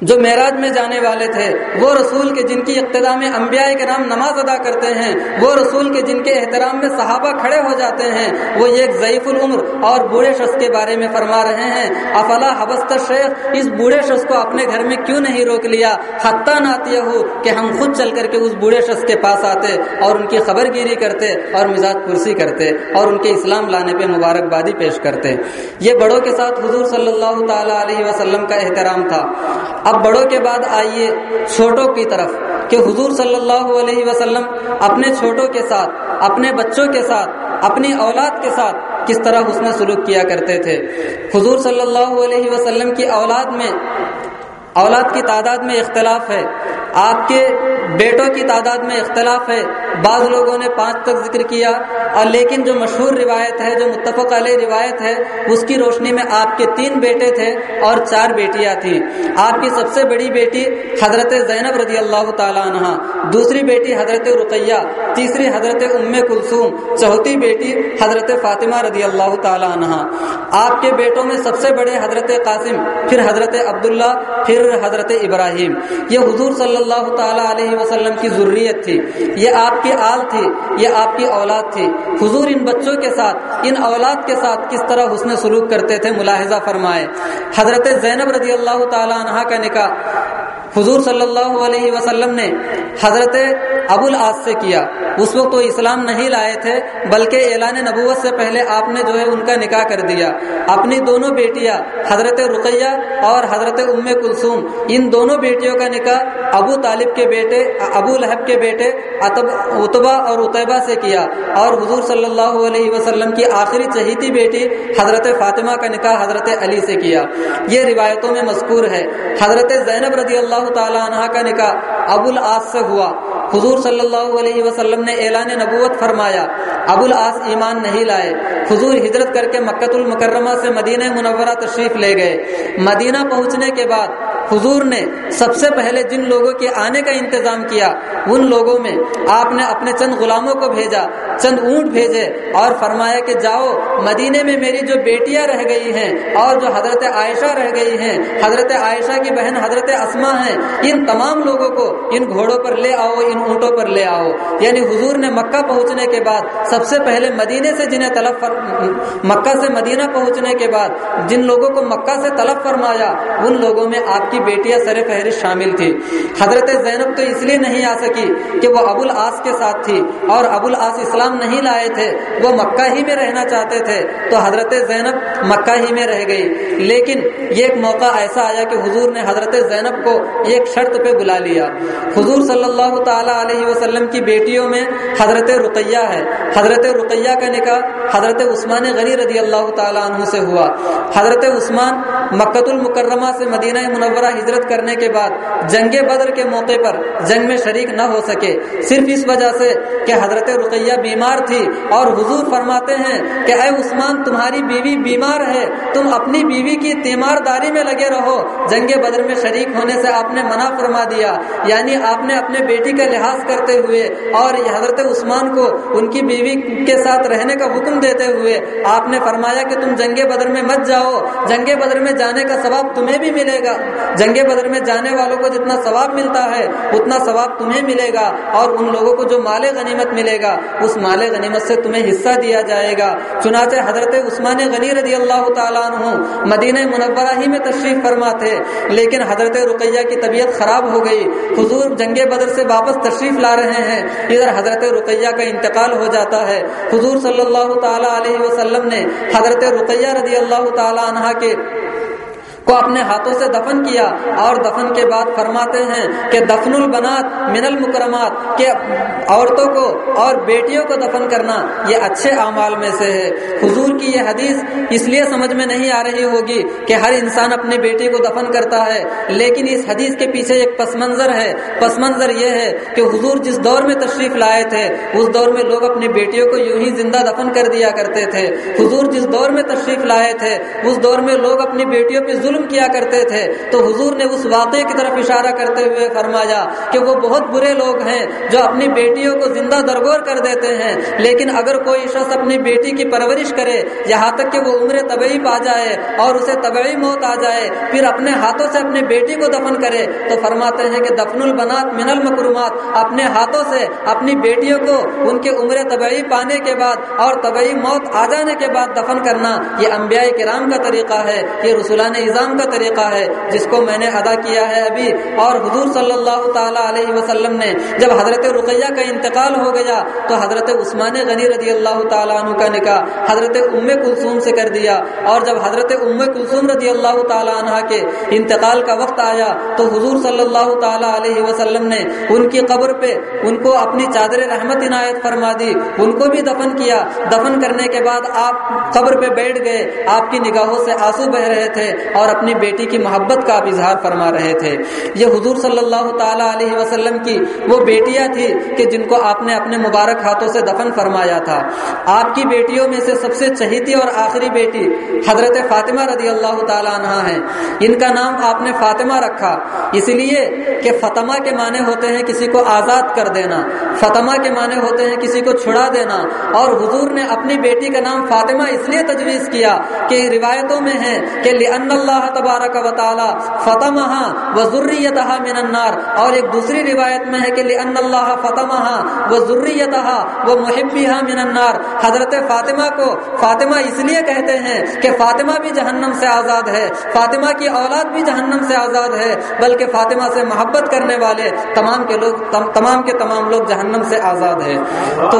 جو معراج میں جانے والے تھے، وہ رسول کے جن کی ابتدا میں انبیاء کے نام نماز ادا کرتے ہیں، وہ رسول کے جن کے احترام میں صحابہ کھڑے ہو جاتے ہیں، وہ ایک ضعیف العمر اور بوڑھے شخص کے بارے میں فرما رہے ہیں، افلا حبست شیخ اس بوڑھے شخص کو اپنے گھر میں کیوں نہیں روک لیا؟ حتیٰ ناتیہ ہو کہ ہم خود چل کر کے اس بوڑھے شخص کے پاس آتے اور ان کی خبر گیری کرتے اور مزاج کرسی کرتے اور ان کے اسلام لانے پہ مبارکبادی پیش کرتے۔ یہ بڑوں کے ساتھ حضور صلی اللہ تعالی علیہ وسلم کا احترام تھا۔ اب بڑوں کے بعد آئیے چھوٹوں کی طرف کہ حضور صلی اللہ علیہ وسلم اپنے چھوٹوں کے ساتھ، اپنے بچوں کے ساتھ، اپنی اولاد کے ساتھ کس طرح حسن سلوک کیا کرتے تھے۔ حضور صلی اللہ علیہ وسلم کی اولاد میں اولاد کی تعداد میں اختلاف ہے۔ آپ کے بیٹوں کی تعداد میں اختلاف ہے۔ بعض لوگوں نے پانچ تک ذکر کیا۔ اور لیکن جو مشہور روایت ہے، جو متفق علیہ روایت ہے، اس کی روشنی میں آپ کے تین بیٹے تھے اور چار بیٹیاں تھیں۔ آپ کی سب سے بڑی بیٹی حضرت زینب رضی اللہ تعالیٰ عنہ، دوسری بیٹی حضرت رقیہ، تیسری حضرت ام کلثوم، چوتھی بیٹی حضرت فاطمہ رضی اللہ تعالیٰ عنہ۔ آپ کے بیٹوں میں سب سے بڑے حضرت قاسم، پھر حضرت عبداللہ، پھر حضرت ابراہیم، یہ حضور صلی اللہ تعالی علیہ وسلم کی ضروریت تھی، یہ آپ کی آل تھی، یہ آپ کی اولاد تھی۔ حضور ان بچوں کے ساتھ، ان اولاد کے ساتھ کس طرح حسن سلوک کرتے تھے؟ ملاحظہ فرمائے۔ حضرت زینب رضی اللہ تعالی عنہ کا نکاح۔ حضور صلی اللہ علیہ وسلم نے حضرت ابو العاص سے کیا۔ اس وقت وہ اسلام نہیں لائے تھے، بلکہ اعلان نبوت سے پہلے آپ نے جو ہے ان کا نکاح کر دیا۔ اپنی دونوں بیٹیاں، حضرت رقیہ اور حضرت ام کلثوم، ان دونوں بیٹیوں کا نکاح ابو طالب کے بیٹے، ابو لہب کے بیٹے اتبا اور اتبا سے کیا۔ اور حضور صلی اللہ علیہ وسلم کی آخری چہیتی بیٹی حضرت فاطمہ کا نکاح حضرت علی سے کیا۔ یہ روایتوں میں مذکور ہے۔ حضرت زینب رضی اللہ تعالی عنہ کا نکاح ابو العاص سے ہوا۔ حضور صلی اللہ علیہ وسلم نے اعلان نبوت فرمایا۔ ابو العاص ایمان نہیں لائے۔ حضور ہجرت کر کے مکت المکرمہ سے مدینہ منورہ تشریف لے گئے۔ مدینہ پہنچنے کے بعد حضور نے سب سے پہلے جن لوگوں کے آنے کا انتظام کیا، ان لوگوں میں آپ نے اپنے چند غلاموں کو بھیجا، چند اونٹ بھیجے اور فرمایا کہ جاؤ، مدینے میں میری جو بیٹیاں رہ گئی ہیں اور جو حضرت عائشہ رہ گئی ہیں، حضرت عائشہ کی بہن حضرت اسما ہیں، ان تمام لوگوں کو ان گھوڑوں پر لے آؤ، ان اونٹوں پر لے آؤ۔ یعنی حضور نے مکہ پہنچنے کے بعد، سب سے پہلے مدینے سے جنہیں طلب فر... مکہ سے مدینہ پہنچنے کے بعد، جن لوگوں کو مکہ سے طلب فرمایا، ان لوگوں میں آپ کی بیٹیاں سر فہرست شامل تھی حضرت زینب تو اس لیے نہیں آ سکی کہ وہ ابو العاص کے ساتھ تھی اور ابو العاص اسلام نہیں لائے تھے، وہ مکہ ہی میں رہنا چاہتے تھے۔ تو حضرت زینب مکہ ہی میں رہ گئی۔ لیکن یہ ایک موقع ایسا آیا کہ حضور نے حضرت زینب کو ایک شرط پہ بلا لیا۔ حضور صلی اللہ تعالی علیہ وسلم کی بیٹیوں میں حضرت رقیہ ہے۔ حضرت رقیہ کا نکاح حضرت عثمان غنی رضی اللہ تعالیٰ عنہ سے ہوا۔ حضرت عثمان مکت المکرمہ سے مدینہ منورہ ہجرت کرنے کے بعد جنگ بدر کے موقع پر جنگ میں شریک نہ ہو سکے۔ صرف اس وجہ سے کہ حضرت رقیہ بیمار تھی اور حضور فرماتے ہیں کہ اے عثمان، تمہاری بیوی بیمار ہے، تم اپنی بیوی کی تیمار داری میں لگے رہو۔ جنگ بدر میں شریک ہونے سے آپ نے منع فرما دیا۔ یعنی آپ نے اپنے بیٹی کا لحاظ کرتے ہوئے اور حضرت عثمان کو ان کی بیوی کے ساتھ رہنے کا حکم دیتے ہوئے آپ نے فرمایا کہ تم جنگ بدر میں مت جاؤ۔ جنگ بدر میں جانے کا ثواب تمہیں بھی ملے گا۔ جنگ بدر میں جانے والوں کو جتنا ثواب ملتا ہے، اتنا ثواب تمہیں ملے گا۔ اور ان لوگوں کو جو مال غنیمت ملے گا، اس مال غنیمت سے تمہیں حصہ دیا جائے گا۔ چنانچہ حضرت عثمان غنی رضی اللہ تعالیٰ عنہ مدینہ منورہ ہی میں تشریف فرما تھے لیکن حضرت رقیہ کی طبیعت خراب ہو گئی۔ حضور جنگ بدر سے واپس تشریف لا رہے ہیں۔ ادھر حضرت رقیہ کا انتقال ہو جاتا ہے۔ حضور صلی اللہ تعالیٰ علیہ وسلم نے حضرت رقیہ رضی اللہ تعالیٰ عنہ کے کو اپنے ہاتھوں سے دفن کیا اور دفن کے بعد فرماتے ہیں کہ دفن البنات من المکرمات، کہ عورتوں کو اور بیٹیوں کو دفن کرنا، یہ اچھے اعمال میں سے ہے۔ حضور کی یہ حدیث اس لیے سمجھ میں نہیں آ رہی ہوگی کہ ہر انسان اپنی بیٹی کو دفن کرتا ہے، لیکن اس حدیث کے پیچھے ایک پس منظر ہے۔ پس منظر یہ ہے کہ حضور جس دور میں تشریف لائے تھے، اس دور میں لوگ اپنی بیٹیوں کو یوں ہی زندہ دفن کر دیا کرتے تھے۔ حضور جس دور میں تشریف لائے تھے، اس دور میں لوگ اپنی بیٹیوں پہ ظلم ظلم کیا کرتے تھے تو حضور نے اس واقعے کی طرف اشارہ کرتے ہوئے فرمایا کہ وہ بہت برے لوگ ہیں جو اپنی بیٹیوں کو زندہ درگور کر دیتے ہیں، لیکن اگر کوئی شخص اپنی بیٹی کی پرورش کرے، یہاں تک کہ وہ عمر طبعی پا جائے اور اسے طبعی موت آ جائے، پھر اپنے ہاتھوں سے اپنی بیٹی کو دفن کرے، تو فرماتے ہیں کہ دفن البنات من المکرمات، اپنے ہاتھوں سے اپنی بیٹیوں کو ان کے عمر طبعی پانے کے بعد اور طبعی موت آ جانے کے بعد دفن کرنا، یہ انبیاء کرام کا طریقہ ہے، یہ رسولان نظام اسلام کا طریقہ ہے، جس کو میں نے ادا کیا ہے ابھی۔ اور حضور صلی اللہ تعالی علیہ وسلم نے جب حضرت رقیہ کا انتقال ہو گیا، تو حضرت عثمان غنی رضی اللہ تعالیٰ عنہ کا نکاح حضرت ام کلثوم سے کر دیا۔ اور جب حضرت ام کلثوم رضی اللہ تعالیٰ عنہ کے انتقال کا وقت آیا، تو حضور صلی اللہ تعالی علیہ وسلم نے ان کی قبر پہ ان کو اپنی چادر رحمت عنایت فرما دی۔ ان کو بھی دفن کیا۔ دفن کرنے کے بعد آپ قبر پہ بیٹھ گئے۔ آپ کی نگاہوں سے آنسو بہ رہے تھے اور اپنی بیٹی کی محبت کا آپ اظہار فرما رہے تھے۔ یہ حضور صلی اللہ تعالی علیہ وسلم کی وہ بیٹیاں تھی کہ جن کو آپ نے اپنے مبارک ہاتھوں سے دفن فرمایا تھا۔ آپ کی بیٹیوں میں سے سب سے چہیتی اور آخری بیٹی حضرت فاطمہ رضی اللہ تعالی عنہ ہے۔ ان کا نام آپ نے فاطمہ رکھا۔ اس لیے کہ فتمہ کے معنی ہوتے ہیں کسی کو آزاد کر دینا۔ فتمہ کے معنی ہوتے ہیں کسی کو چھڑا دینا۔ اور حضور نے اپنی بیٹی کا نام فاطمہ اس لیے تجویز کیا کہ روایتوں میں ہے کہ لأن اللہ اللہ تبارک و تعالی فتمہا و ذریتہا من النار۔ اور ایک دوسری روایت میں ہے کہ لأن اللہ فتمہا و ذریتہا و محبیہا من النار۔ حضرت فاطمہ کو، فاطمہ اس لیے کہتے ہیں کہ فاطمہ بھی جہنم سے آزاد ہے، فاطمہ کی اولاد بھی جہنم سے آزاد ہے، بلکہ فاطمہ سے محبت کرنے والے تمام کے لوگ، تمام کے تمام لوگ جہنم سے آزاد ہے تو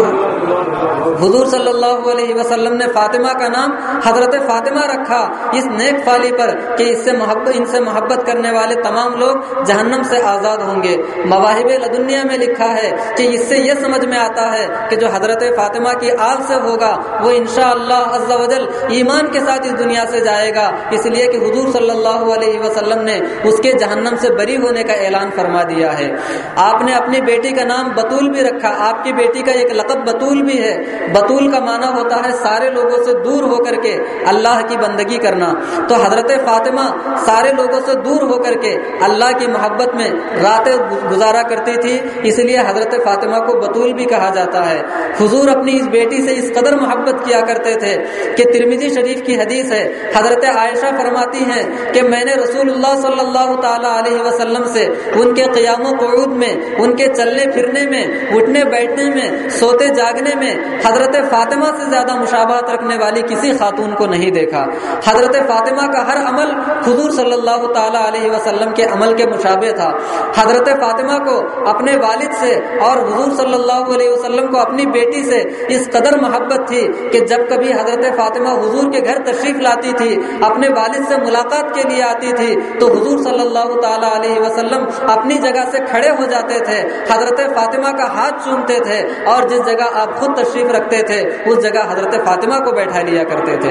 حضور صلی اللہ علیہ وسلم نے فاطمہ کا نام حضرت فاطمہ رکھا۔ اس نیک فالی پر کہ اس سے محبت ان سے محبت کرنے والے تمام لوگ جہنم سے آزاد ہوں گے۔ مواہب لدنیا میں لکھا ہے کہ اس سے یہ سمجھ میں آتا ہے کہ جو حضرت فاطمہ کی آل سے ہوگا، وہ انشاءاللہ عز و جل ایمان کے ساتھ اس دنیا سے جائے گا۔ اس لیے کہ حضور صلی اللہ علیہ وسلم نے اس کے جہنم سے بری ہونے کا اعلان فرما دیا ہے۔ آپ نے اپنی بیٹی کا نام بطول بھی رکھا۔ آپ کی بیٹی کا ایک لقب بطول بھی ہے۔ بطول کا معنی ہوتا ہے سارے لوگوں سے دور ہو کر کے اللہ کی بندگی کرنا۔ تو حضرت فاطمہ فاطمہ سارے لوگوں سے دور ہو کر کے اللہ کی محبت میں راتیں گزارا کرتی تھی، اس لیے حضرت فاطمہ کو بطول بھی کہا جاتا ہے۔ حضور اپنی اس بیٹی سے اس قدر محبت کیا کرتے تھے کہ ترمیزی شریف کی حدیث ہے، حضرت عائشہ فرماتی ہیں کہ میں نے رسول اللہ صلی اللہ تعالی علیہ وسلم سے ان کے قیام و قعود میں، ان کے چلنے پھرنے میں، اٹھنے بیٹھنے میں، سوتے جاگنے میں حضرت فاطمہ سے زیادہ مشابہت رکھنے والی کسی خاتون کو نہیں دیکھا۔ حضرت فاطمہ کا ہر عمل حضور صلی اللہ تعالی علیہ وسلم کے عمل کے مشابہ تھا۔ حضرت فاطمہ کو اپنے والد سے اور حضور صلی اللہ علیہ وسلم کو اپنی بیٹی سے اس قدر محبت تھی کہ جب کبھی حضرت فاطمہ حضور کے گھر تشریف لاتی تھی، اپنے والد سے ملاقات کے لیے آتی تھی، تو حضور صلی اللہ تعالی علیہ وسلم اپنی جگہ سے کھڑے ہو جاتے تھے۔ حضرت فاطمہ کا ہاتھ چومتے تھے اور جس جگہ آپ خود تشریف رکھتے تھے، اس جگہ حضرت فاطمہ کو بیٹھا لیا کرتے تھے۔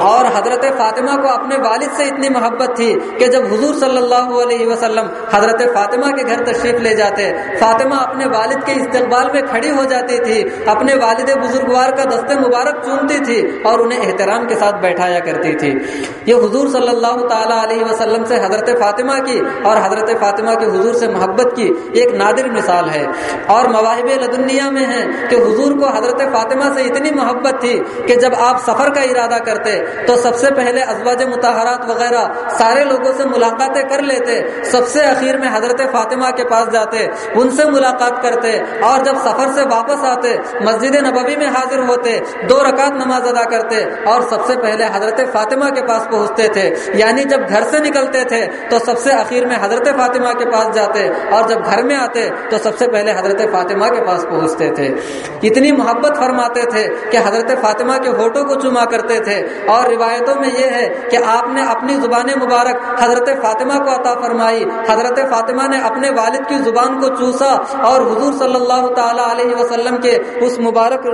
اور حضرت فاطمہ کو اپنے والد سے اتنی محبت تھی کہ جب حضور صلی اللہ علیہ وسلم حضرت فاطمہ کے گھر تشریف لے جاتے، فاطمہ اپنے والد کے استقبال میں کھڑی ہو جاتی تھی، اپنے والد بزرگوار کا دست مبارک چومتی تھی اور انہیں احترام کے ساتھ بیٹھایا کرتی تھی۔ یہ حضور صلی اللہ تعالی علیہ وسلم سے حضرت فاطمہ کی اور حضرت فاطمہ کے حضور سے محبت کی ایک نادر مثال ہے۔ اور مواہب لدنیا میں ہے کہ حضور کو حضرت فاطمہ سے اتنی محبت تھی کہ جب آپ سفر کا ارادہ کرتے تو سب سے پہلے ازواج متحرات وغیرہ سارے لوگوں سے ملاقاتیں کر لیتے، سب سے اخیر میں حضرت فاطمہ کے پاس جاتے، ان سے ملاقات کرتے اور جب سفر سے واپس آتے، مسجد نبوی میں حاضر ہوتے، دو رکعت نماز ادا کرتے اور سب سے پہلے حضرت فاطمہ کے پاس پہنچتے تھے یعنی جب گھر سے نکلتے تھے تو سب سے اخیر میں حضرت فاطمہ کے پاس جاتے اور جب گھر میں آتے تو سب سے پہلے حضرت فاطمہ کے پاس پہنچتے تھے۔ اتنی محبت فرماتے تھے کہ حضرت فاطمہ کے ہوٹوں کو چما کرتے تھے اور روایتوں میں یہ ہے کہ آپ نے اپنی زبان مبارک حضرت فاطمہ کو عطا فرمائی۔ حضرت فاطمہ نے اپنے والد کی زبان کو چوسا اور حضور صلی اللہ تعالی علیہ وسلم کے اس مبارک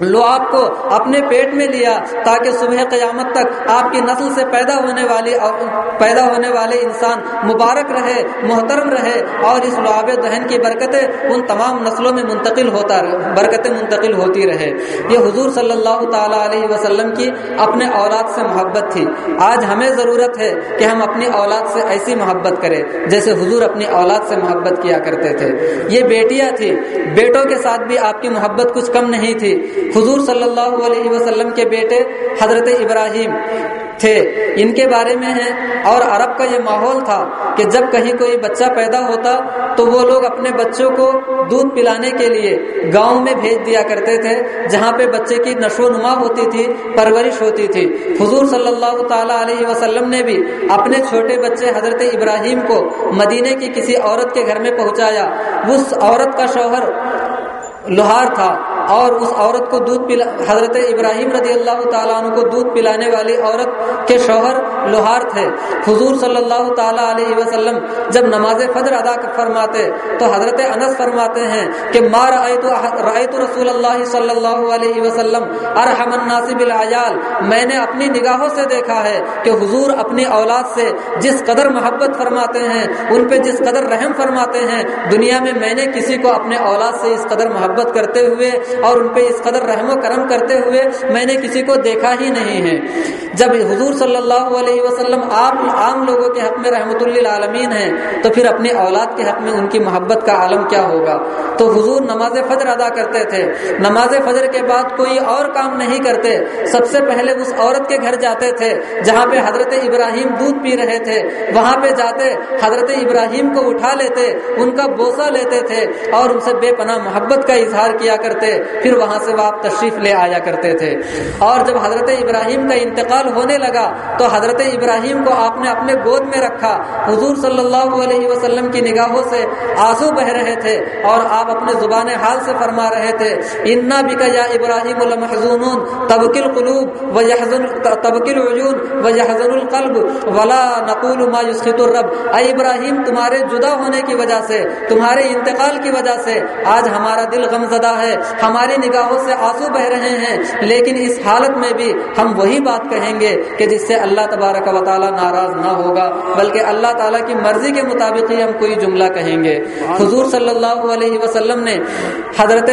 لو آپ کو اپنے پیٹ میں لیا تاکہ صبح قیامت تک آپ کی نسل سے پیدا ہونے والی پیدا ہونے والے انسان مبارک رہے، محترم رہے اور اس لعاب دہن کی برکتیں ان تمام نسلوں میں منتقل ہوتا برکتیں منتقل ہوتی رہے۔ یہ حضور صلی اللہ تعالی علیہ وسلم کی اپنے اولاد سے محبت تھی۔ آج ہمیں ضرورت ہے کہ ہم اپنی اولاد سے ایسی محبت کریں جیسے حضور اپنی اولاد سے محبت کیا کرتے تھے۔ یہ بیٹیاں تھی بیٹوں کے ساتھ بھی آپ کی محبت کچھ کم نہیں تھی۔ حضور صلی اللہ علیہ وسلم کے بیٹے حضرت ابراہیم تھے۔ ان کے بارے میں ہے اور عرب کا یہ ماحول تھا کہ جب کہیں کوئی بچہ پیدا ہوتا تو وہ لوگ اپنے بچوں کو دودھ پلانے کے لیے گاؤں میں بھیج دیا کرتے تھے، جہاں پہ بچے کی نشو و نما ہوتی تھی، پرورش ہوتی تھی۔ حضور صلی اللہ تعالی علیہ وسلم نے بھی اپنے چھوٹے بچے حضرت ابراہیم کو مدینے کی کسی عورت کے گھر میں پہنچایا۔ اس عورت کا شوہر لوہار تھا۔ اور اس عورت کو دودھ پلا، حضرت ابراہیم رضی اللہ تعالیٰ عنہ کو دودھ پلانے والی عورت کے شوہر لوہار تھے۔ حضور صلی اللہ تعالیٰ علیہ وسلم جب نماز فجر ادا فرماتے تو حضرت انس فرماتے ہیں کہ مار رایت رسول اللہ صلی اللہ علیہ وسلم ارحم الناصب العیال میں نے اپنی نگاہوں سے دیکھا ہے کہ حضور اپنی اولاد سے جس قدر محبت فرماتے ہیں، ان پہ جس قدر رحم فرماتے ہیں، دنیا میں میں نے کسی کو اپنے اولاد سے اس قدر محبت کرتے ہوئے اور ان پہ اس قدر رحم و کرم کرتے ہوئے میں نے کسی کو دیکھا ہی نہیں ہے۔ جب حضور صلی اللہ علیہ وسلم آپ عام لوگوں کے حق میں رحمت اللہ عالمین ہیں، تو پھر اپنی اولاد کے حق میں ان کی محبت کا عالم کیا ہوگا؟ تو حضور نماز فجر ادا کرتے تھے۔ نماز فجر کے بعد کوئی اور کام نہیں کرتے۔ سب سے پہلے اس عورت کے گھر جاتے تھے، جہاں پہ حضرت ابراہیم دودھ پی رہے تھے۔ وہاں پہ جاتے حضرت ابراہیم کو اٹھا لیتے، ان کا بوسا لیتے تھے اور ان سے بے پناہ محبت کا اظہار کیا کرتے۔ پھر وہاں سے وہ آپ تشریف لے آیا کرتے تھے۔ اور جب حضرت ابراہیم کا انتقال ہونے لگا، تو حضرت ابراہیم کو آپ نے اپنے گود میں رکھا۔ حضور صلی اللہ علیہ وسلم کی نگاہوں سے آنسو بہ رہے تھے اور آپ اپنے زبان حال سے فرما رہے تھے۔ انا بکا یا ابراہیم المحزون تبکل قلوب و یحزن، تبکل عیون و یحزن القلب، ولا نقول ما یسخط الرب۔ اے ابراہیم، تمہارے جدا ہونے کی وجہ سے، تمہارے انتقال کی وجہ سے آج ہمارا دل غم زدہ ہے ہماری نگاہوں سے آنسو بہ رہے ہیں، لیکن اس حالت میں بھی ہم وہی بات کہیں گے کہ جس سے اللہ تبارک و تعالیٰ ناراض نہ ہوگا، بلکہ اللہ تعالیٰ کی مرضی کے مطابق ہی ہم کوئی جملہ کہیں گے۔ حضور صلی اللہ علیہ وسلم نے حضرت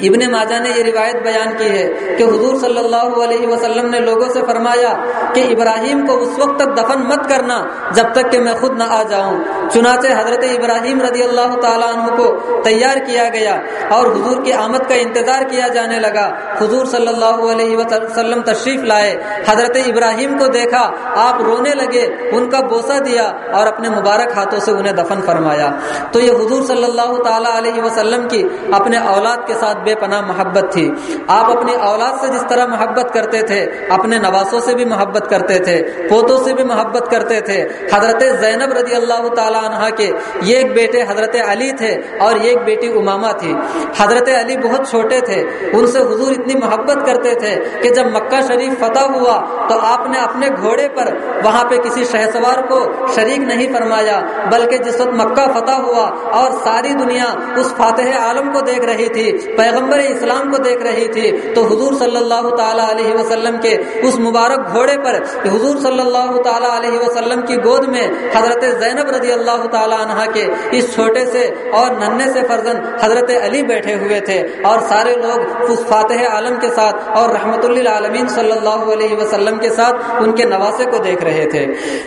ابن ماجہ نے یہ روایت بیان کی ہے کہ حضور صلی اللہ علیہ وسلم نے لوگوں سے فرمایا کہ ابراہیم کو اس وقت تک دفن مت کرنا جب تک کہ میں خود نہ آ جاؤں۔ چنانچہ حضرت ابراہیم رضی اللہ تعالیٰ عنہ کو تیار کیا گیا اور حضور کی آمد کا انتظار کیا جانے لگا۔ حضور صلی اللہ علیہ وسلم تشریف لائے۔ حضرت ابراہیم کو دیکھا، آپ رونے لگے، ان کا بوسہ دیا اور اپنے مبارک ہاتھوں سے انہیں دفن فرمایا۔ تو یہ حضور صلی اللہ تعالیٰ علیہ وسلم کی اپنے اولاد کے ساتھ بے پناہ محبت تھی۔ آپ اپنی اولاد سے جس طرح محبت کرتے تھے، اپنے نواسوں سے بھی محبت کرتے تھے، پوتوں سے بھی محبت کرتے تھے۔ حضرت زینب رضی اللہ تعالیٰ عنہ کے یہ ایک بیٹے حضرت علی تھے اور یہ ایک بیٹی اماما تھی۔ حضرت علی بہت چھوٹے تھے، ان سے حضور اتنی محبت کرتے تھے کہ جب مکہ شریف فتح ہوا تو آپ نے اپنے گھوڑے پر وہاں پہ کسی شہ سوار کو شریک نہیں فرمایا، بلکہ جس وقت مکہ فتح ہوا اور ساری دنیا اس فاتح عالم کو دیکھ رہی تھی، پیغام پیغمبر اسلام کو دیکھ رہی تھی تو حضور صلی اللہ تعالی علیہ وسلم کے اس مبارک گھوڑے پر حضور صلی اللہ تعالی علیہ وسلم کی گود میں حضرت زینب رضی اللہ تعالی عنہ کے اس چھوٹے سے اور ننے سے فرزن حضرت علی بیٹھے ہوئے تھے اور سارے لوگ اس فاتح عالم کے ساتھ اور رحمت اللہ عالمین صلی اللہ علیہ وسلم کے ساتھ ان کے نواسے کو دیکھ رہے تھے۔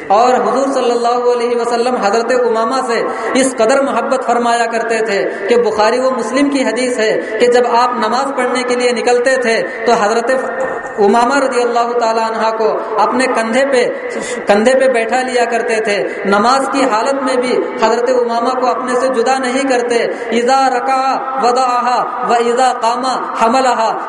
اور حضور صلی اللہ علیہ وسلم حضرت امامہ سے اس قدر محبت فرمایا کرتے تھے کہ بخاری و مسلم کی حدیث ہے کہ جب جب آپ نماز پڑھنے کے لیے نکلتے تھے تو حضرت امامہ رضی اللہ تعالیٰ عنہ کو اپنے کندھے پہ کندھے پہ بیٹھا لیا کرتے تھے۔ نماز کی حالت میں بھی حضرت امامہ کو اپنے سے جدا نہیں کرتے۔ ایزا رکا ودا و ایزا کاما حمل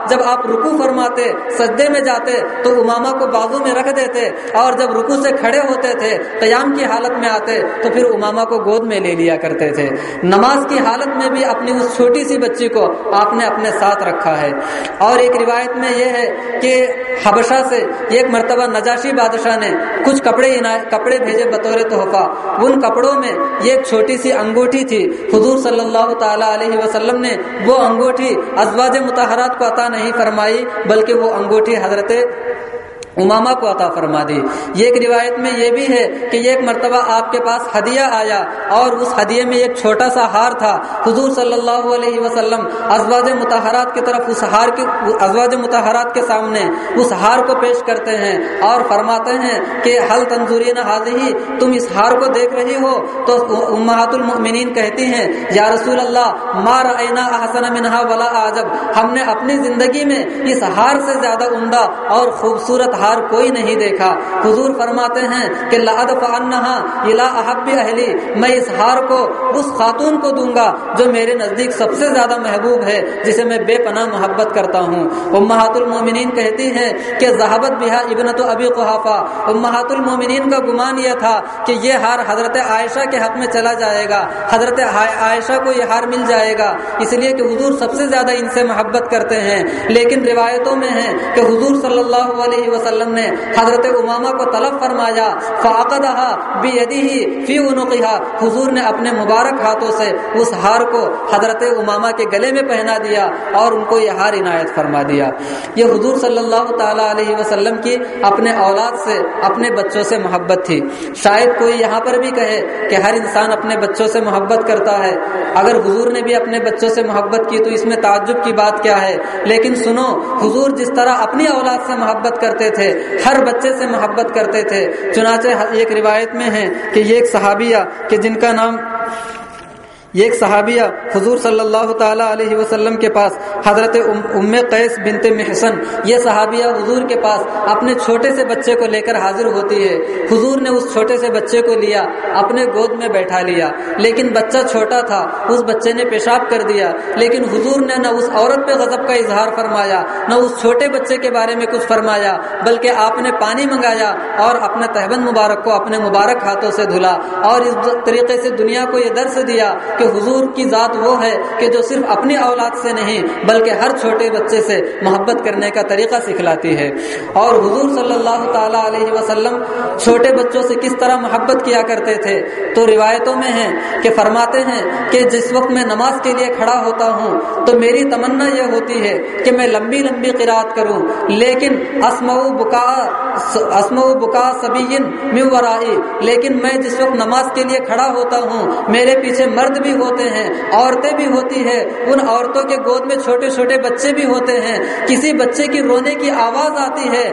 جب آپ رکو فرماتے، سجدے میں جاتے تو امامہ کو بازو میں رکھ دیتے۔ اور جب رکو سے کھڑے ہوتے تھے، قیام کی حالت میں آتے تو پھر امامہ کو گود میں لے لیا کرتے تھے۔ نماز کی حالت میں بھی اپنی اس چھوٹی سی بچی کو آپ نے نے اپنے ساتھ رکھا ہے۔ اور ایک روایت میں یہ ہے کہ حبشہ سے ایک مرتبہ نجاشی بادشاہ نے کچھ کپڑے کپڑے بھیجے بطور تحفہ۔ ان کپڑوں میں ایک چھوٹی سی انگوٹھی تھی۔ حضور صلی اللہ تعالی علیہ وسلم نے وہ انگوٹھی ازواج متحرات کو عطا نہیں فرمائی، بلکہ وہ انگوٹھی حضرت اماما کو عطا فرما دی یہ ایک روایت میں یہ بھی ہے کہ ایک مرتبہ آپ کے پاس ہدیہ آیا اور اس ہدیے میں ایک چھوٹا سا ہار تھا۔ حضور صلی اللہ علیہ وسلم ازواج متحرات کی طرف اس ہار کے ازواج متحرات کے سامنے اس ہار کو پیش کرتے ہیں اور فرماتے ہیں کہ حل تنظوری نہ حاضی تم اس ہار کو دیکھ رہی ہو؟ تو امہات المؤمنین کہتی ہیں، یا رسول اللہ مار اینا احسن منہا ولا آجب ہم نے اپنی زندگی میں اس ہار سے زیادہ عمدہ اور خوبصورت ہار کوئی نہیں دیکھا۔ حضور فرماتے ہیں کہ احب اہلی، میں اس ہار کو، اس خاتون کو دوں گا جو میرے نزدیک سب سے زیادہ محبوب ہے، جسے میں بے پناہ محبت کرتا ہوں۔ امہات المومنین کہتی ہیں کہ ذہبت بہا ابنت ابی قحافہ۔ امہات المومنین کا گمان یہ تھا کہ یہ ہار حضرت عائشہ کے حق میں چلا جائے گا۔ حضرت عائشہ کو یہ ہار مل جائے گا۔ اس لیے کہ حضور سب سے زیادہ ان سے محبت کرتے ہیں۔ لیکن روایتوں میں ہے کہ حضور صلی اللہ علیہ وسلم وسلم نے حضرت امامہ کو طلب فرمایا فاقدہ فی عنقها۔ حضور نے اپنے مبارک ہاتھوں سے اس ہار کو حضرت امامہ کے گلے میں پہنا دیا اور ان کو یہ ہار عنایت فرما دیا۔ یہ حضور صلی اللہ تعالی علیہ وسلم کی اپنے اولاد سے، اپنے بچوں سے محبت تھی۔ شاید کوئی یہاں پر بھی کہے کہ ہر انسان اپنے بچوں سے محبت کرتا ہے۔ اگر حضور نے بھی اپنے بچوں سے محبت کی تو اس میں تعجب کی بات کیا ہے؟ لیکن سنو، حضور جس طرح اپنی اولاد سے محبت کرتے تھے ہر بچے سے محبت کرتے تھے۔ چنانچہ ایک روایت میں ہے کہ یہ ایک صحابیہ کہ جن کا نام یہ ایک صحابیہ حضور صلی اللہ تعالی علیہ وسلم کے پاس، حضرت ام قیس بنت محسن۔ یہ صحابیہ حضور کے پاس اپنے چھوٹے سے بچے کو لے کر حاضر ہوتی ہے۔ حضور نے اس چھوٹے سے بچے کو لیا، اپنے گود میں بیٹھا لیا۔ لیکن بچہ چھوٹا تھا، اس بچے نے پیشاب کر دیا۔ لیکن حضور نے نہ اس عورت پہ غضب کا اظہار فرمایا، نہ اس چھوٹے بچے کے بارے میں کچھ فرمایا، بلکہ آپ نے پانی منگایا اور اپنے تہبند مبارک کو اپنے مبارک ہاتھوں سے دھلا۔ اور اس طریقے سے دنیا کو یہ درس دیا کہ حضور کی ذات وہ ہے کہ جو صرف اپنی اولاد سے نہیں، بلکہ ہر چھوٹے بچے سے محبت کرنے کا طریقہ سکھلاتی ہے۔ اور حضور صلی اللہ تعالی علیہ وسلم چھوٹے بچوں سے کس طرح محبت کیا کرتے تھے، تو روایتوں میں ہیں کہ فرماتے ہیں کہ جس وقت میں نماز کے لیے کھڑا ہوتا ہوں، تو میری تمنا یہ ہوتی ہے کہ میں لمبی لمبی قرات کروں، لیکن اسمو بکا اسمو بکا سبین لیکن میں جس وقت نماز کے لیے کھڑا ہوتا ہوں، میرے پیچھے مرد بھی ہوتے ہیں، عورتیں بھی ہوتی ہیں، ان عورتوں کے گود میں چھوٹے چھوٹے بچے بھی ہوتے ہیں، کسی بچے کی رونے کی آواز آتی ہے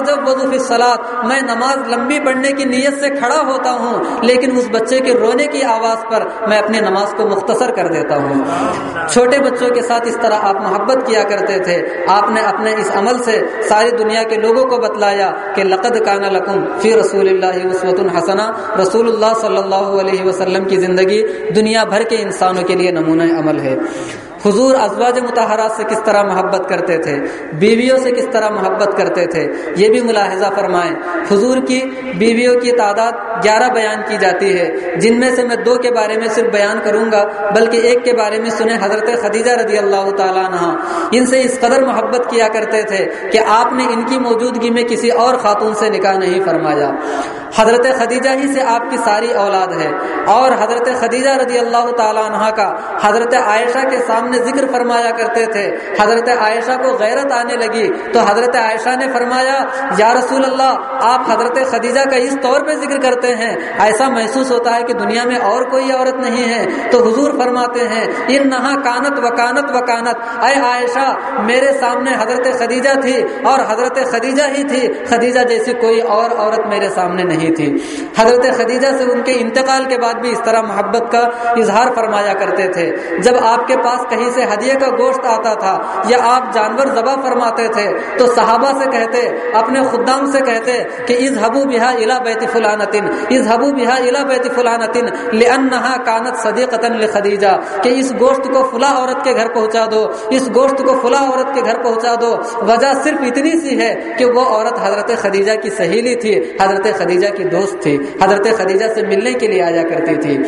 جب سلاد میں نماز لمبی پڑھنے کی نیت سے کھڑا ہوتا ہوں، لیکن اس بچے کے رونے کی آواز پر میں اپنی نماز کو مختصر کر دیتا ہوں۔ چھوٹے بچوں کے ساتھ اس طرح آپ محبت کیا کرتے تھے، آپ نے اپنے اس عمل سے ساری دنیا کے لوگوں کو بتلایا کہ لقد کانا لکم فی رسول اللہ وسوۃ الحسنہ رسول اللہ صلی اللہ علیہ وسلم کی زندگی دنیا بھر کے انسانوں کے لیے نمونہ عمل ہے۔ حضور ازواج متحرات سے کس طرح محبت کرتے تھے؟ بیویوں سے کس طرح محبت کرتے تھے؟ یہ بھی ملاحظہ فرمائیں۔ حضور کی بیویوں کی تعداد گیارہ بیان کی جاتی ہے۔ جن میں سے میں دو کے بارے میں صرف بیان کروں گا، بلکہ ایک کے بارے میں سنے حضرت خدیجہ رضی اللہ تعالیٰ عنہ۔ ان سے اس قدر محبت کیا کرتے تھے کہ آپ نے ان کی موجودگی میں کسی اور خاتون سے نکاح نہیں فرمایا۔ حضرت خدیجہ ہی سے آپ کی ساری اولاد ہے۔ اور حضرت خدیجہ رضی اللہ تعالیٰ عنہ کا حضرت عائشہ کے سامنے ذکر فرمایا کرتے تھے۔ حضرت عائشہ کو غیرت آنے لگی۔ تو حضرت عائشہ نے فرمایا، یا رسول اللہ، آپ حضرت خدیجہ کا اس طور پہ ذکر کرتے ہیں۔ ایسا محسوس ہوتا ہے کہ دنیا میں اور کوئی عورت نہیں ہے۔ تو حضور فرماتے ہیں ان نہا کانت وکانت وکانت۔ اے عائشہ، میرے سامنے حضرت خدیجہ تھی اور حضرت خدیجہ ہی تھی۔ خدیجہ جیسی کوئی اور عورت میرے سامنے نہیں تھی۔ حضرت خدیجہ سے ان کے انتقال کے بعد بھی اس طرح محبت کا اظہار فرمایا کرتے تھے۔ جب آپ کے پاس کہیں کہیں سے ہدیے کا گوشت آتا تھا یا آپ جانور ذبح فرماتے تھے تو صحابہ سے کہتے، اپنے خدام سے کہتے کہ از حبو بہا الا بیت فلانتن از حبو بہا الا بیت فلانتن لانها کانت صدیقتا لخدیجہ، کہ اس گوشت کو فلاں عورت کے گھر پہنچا دو، اس گوشت کو فلاں عورت کے گھر پہنچا دو۔ وجہ صرف اتنی سی ہے کہ وہ عورت حضرت خدیجہ کی سہیلی تھی، حضرت خدیجہ کی دوست تھی، حضرت خدیجہ سے ملنے کے لیے آیا کرتی تھی۔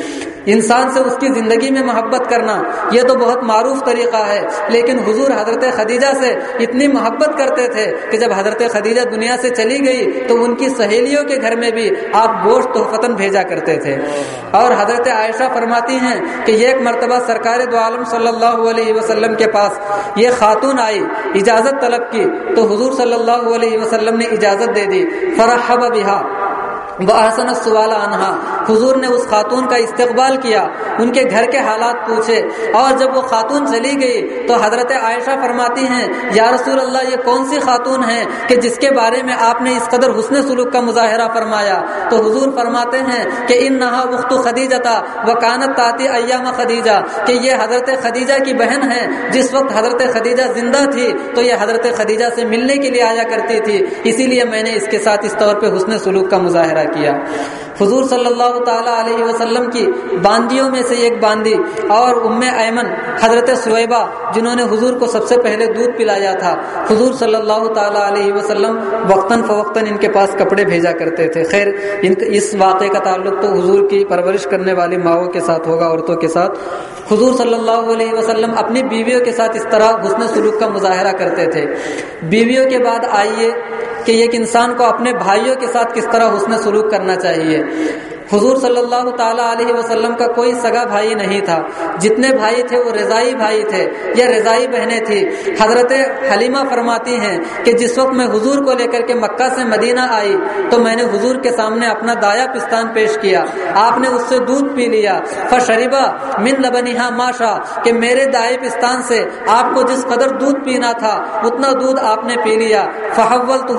انسان سے اس کی زندگی میں محبت کرنا، یہ تو بہت معروف طریقہ ہے۔ لیکن حضور حضرت خدیجہ سے اتنی محبت کرتے تھے کہ جب حضرت خدیجہ دنیا سے چلی گئی تو ان کی سہیلیوں کے گھر میں بھی آپ گوشت تحفتن بھیجا کرتے تھے۔ اور حضرت عائشہ فرماتی ہیں کہ ایک مرتبہ سرکار دو عالم صلی اللہ علیہ وسلم کے پاس یہ خاتون آئی، اجازت طلب کی، تو حضور صلی اللہ علیہ وسلم نے اجازت دے دی۔ فرحب بہا۔ وہ احسن سوال انہا حضور نے اس خاتون کا استقبال کیا، ان کے گھر کے حالات پوچھے۔ اور جب وہ خاتون چلی گئی تو حضرت عائشہ فرماتی ہیں، یا رسول اللہ، یہ کون سی خاتون ہے کہ جس کے بارے میں آپ نے اس قدر حسن سلوک کا مظاہرہ فرمایا؟ تو حضور فرماتے ہیں کہ ان نہا وقت خدیجہ تھا وہ کانت تاطی ایام خدیجہ کہ یہ حضرت خدیجہ کی بہن ہے، جس وقت حضرت خدیجہ زندہ تھی تو یہ حضرت خدیجہ سے ملنے کے لیے آیا کرتی تھی۔ اسی لیے میں نے اس کے ساتھ اس طور پہ حسن سلوک کا مظاہرہ کیا۔ کیا۔ حضور صلی اللہ تعالی علیہ وسلم کی باندیوں میں سے ایک باندی اور ام ایمن، حضرت سویبہ، جنہوں نے حضور کو سب سے پہلے دودھ پلایا تھا۔ حضور صلی اللہ تعالی علیہ وسلم وقتاً فوقتاً ان کے پاس کپڑے بھیجا کرتے تھے۔ خیر، ان اس واقعے کا تعلق تو حضور کی پرورش کرنے والی ماؤں کے ساتھ ہوگا، عورتوں کے ساتھ۔ حضور صلی اللہ علیہ وسلم اپنی بیویوں کے ساتھ اس طرح حسن سلوک کا مظاہرہ کرتے تھے۔ بیویوں کے بعد آئیے کہ ایک انسان کو اپنے بھائیوں کے ساتھ کس طرح حسن سلوک کرنا چاہیے۔ حضور صلی اللہ تعالیٰ علیہ وسلم کا کوئی سگا بھائی نہیں تھا۔ جتنے بھائی تھے وہ رضائی بھائی تھے یا رضائی بہنیں تھی حضرت حلیمہ فرماتی ہیں کہ جس وقت میں حضور کو لے کر کے مکہ سے مدینہ آئی تو میں نے حضور کے سامنے اپنا دایا پستان پیش کیا۔ آپ نے اس سے دودھ پی لیا۔ فشریبا من لبنیہ ماشا کہ میرے دائیں پستان سے آپ کو جس قدر دودھ پینا تھا، اتنا دودھ آپ نے پی لیا۔ فحول تو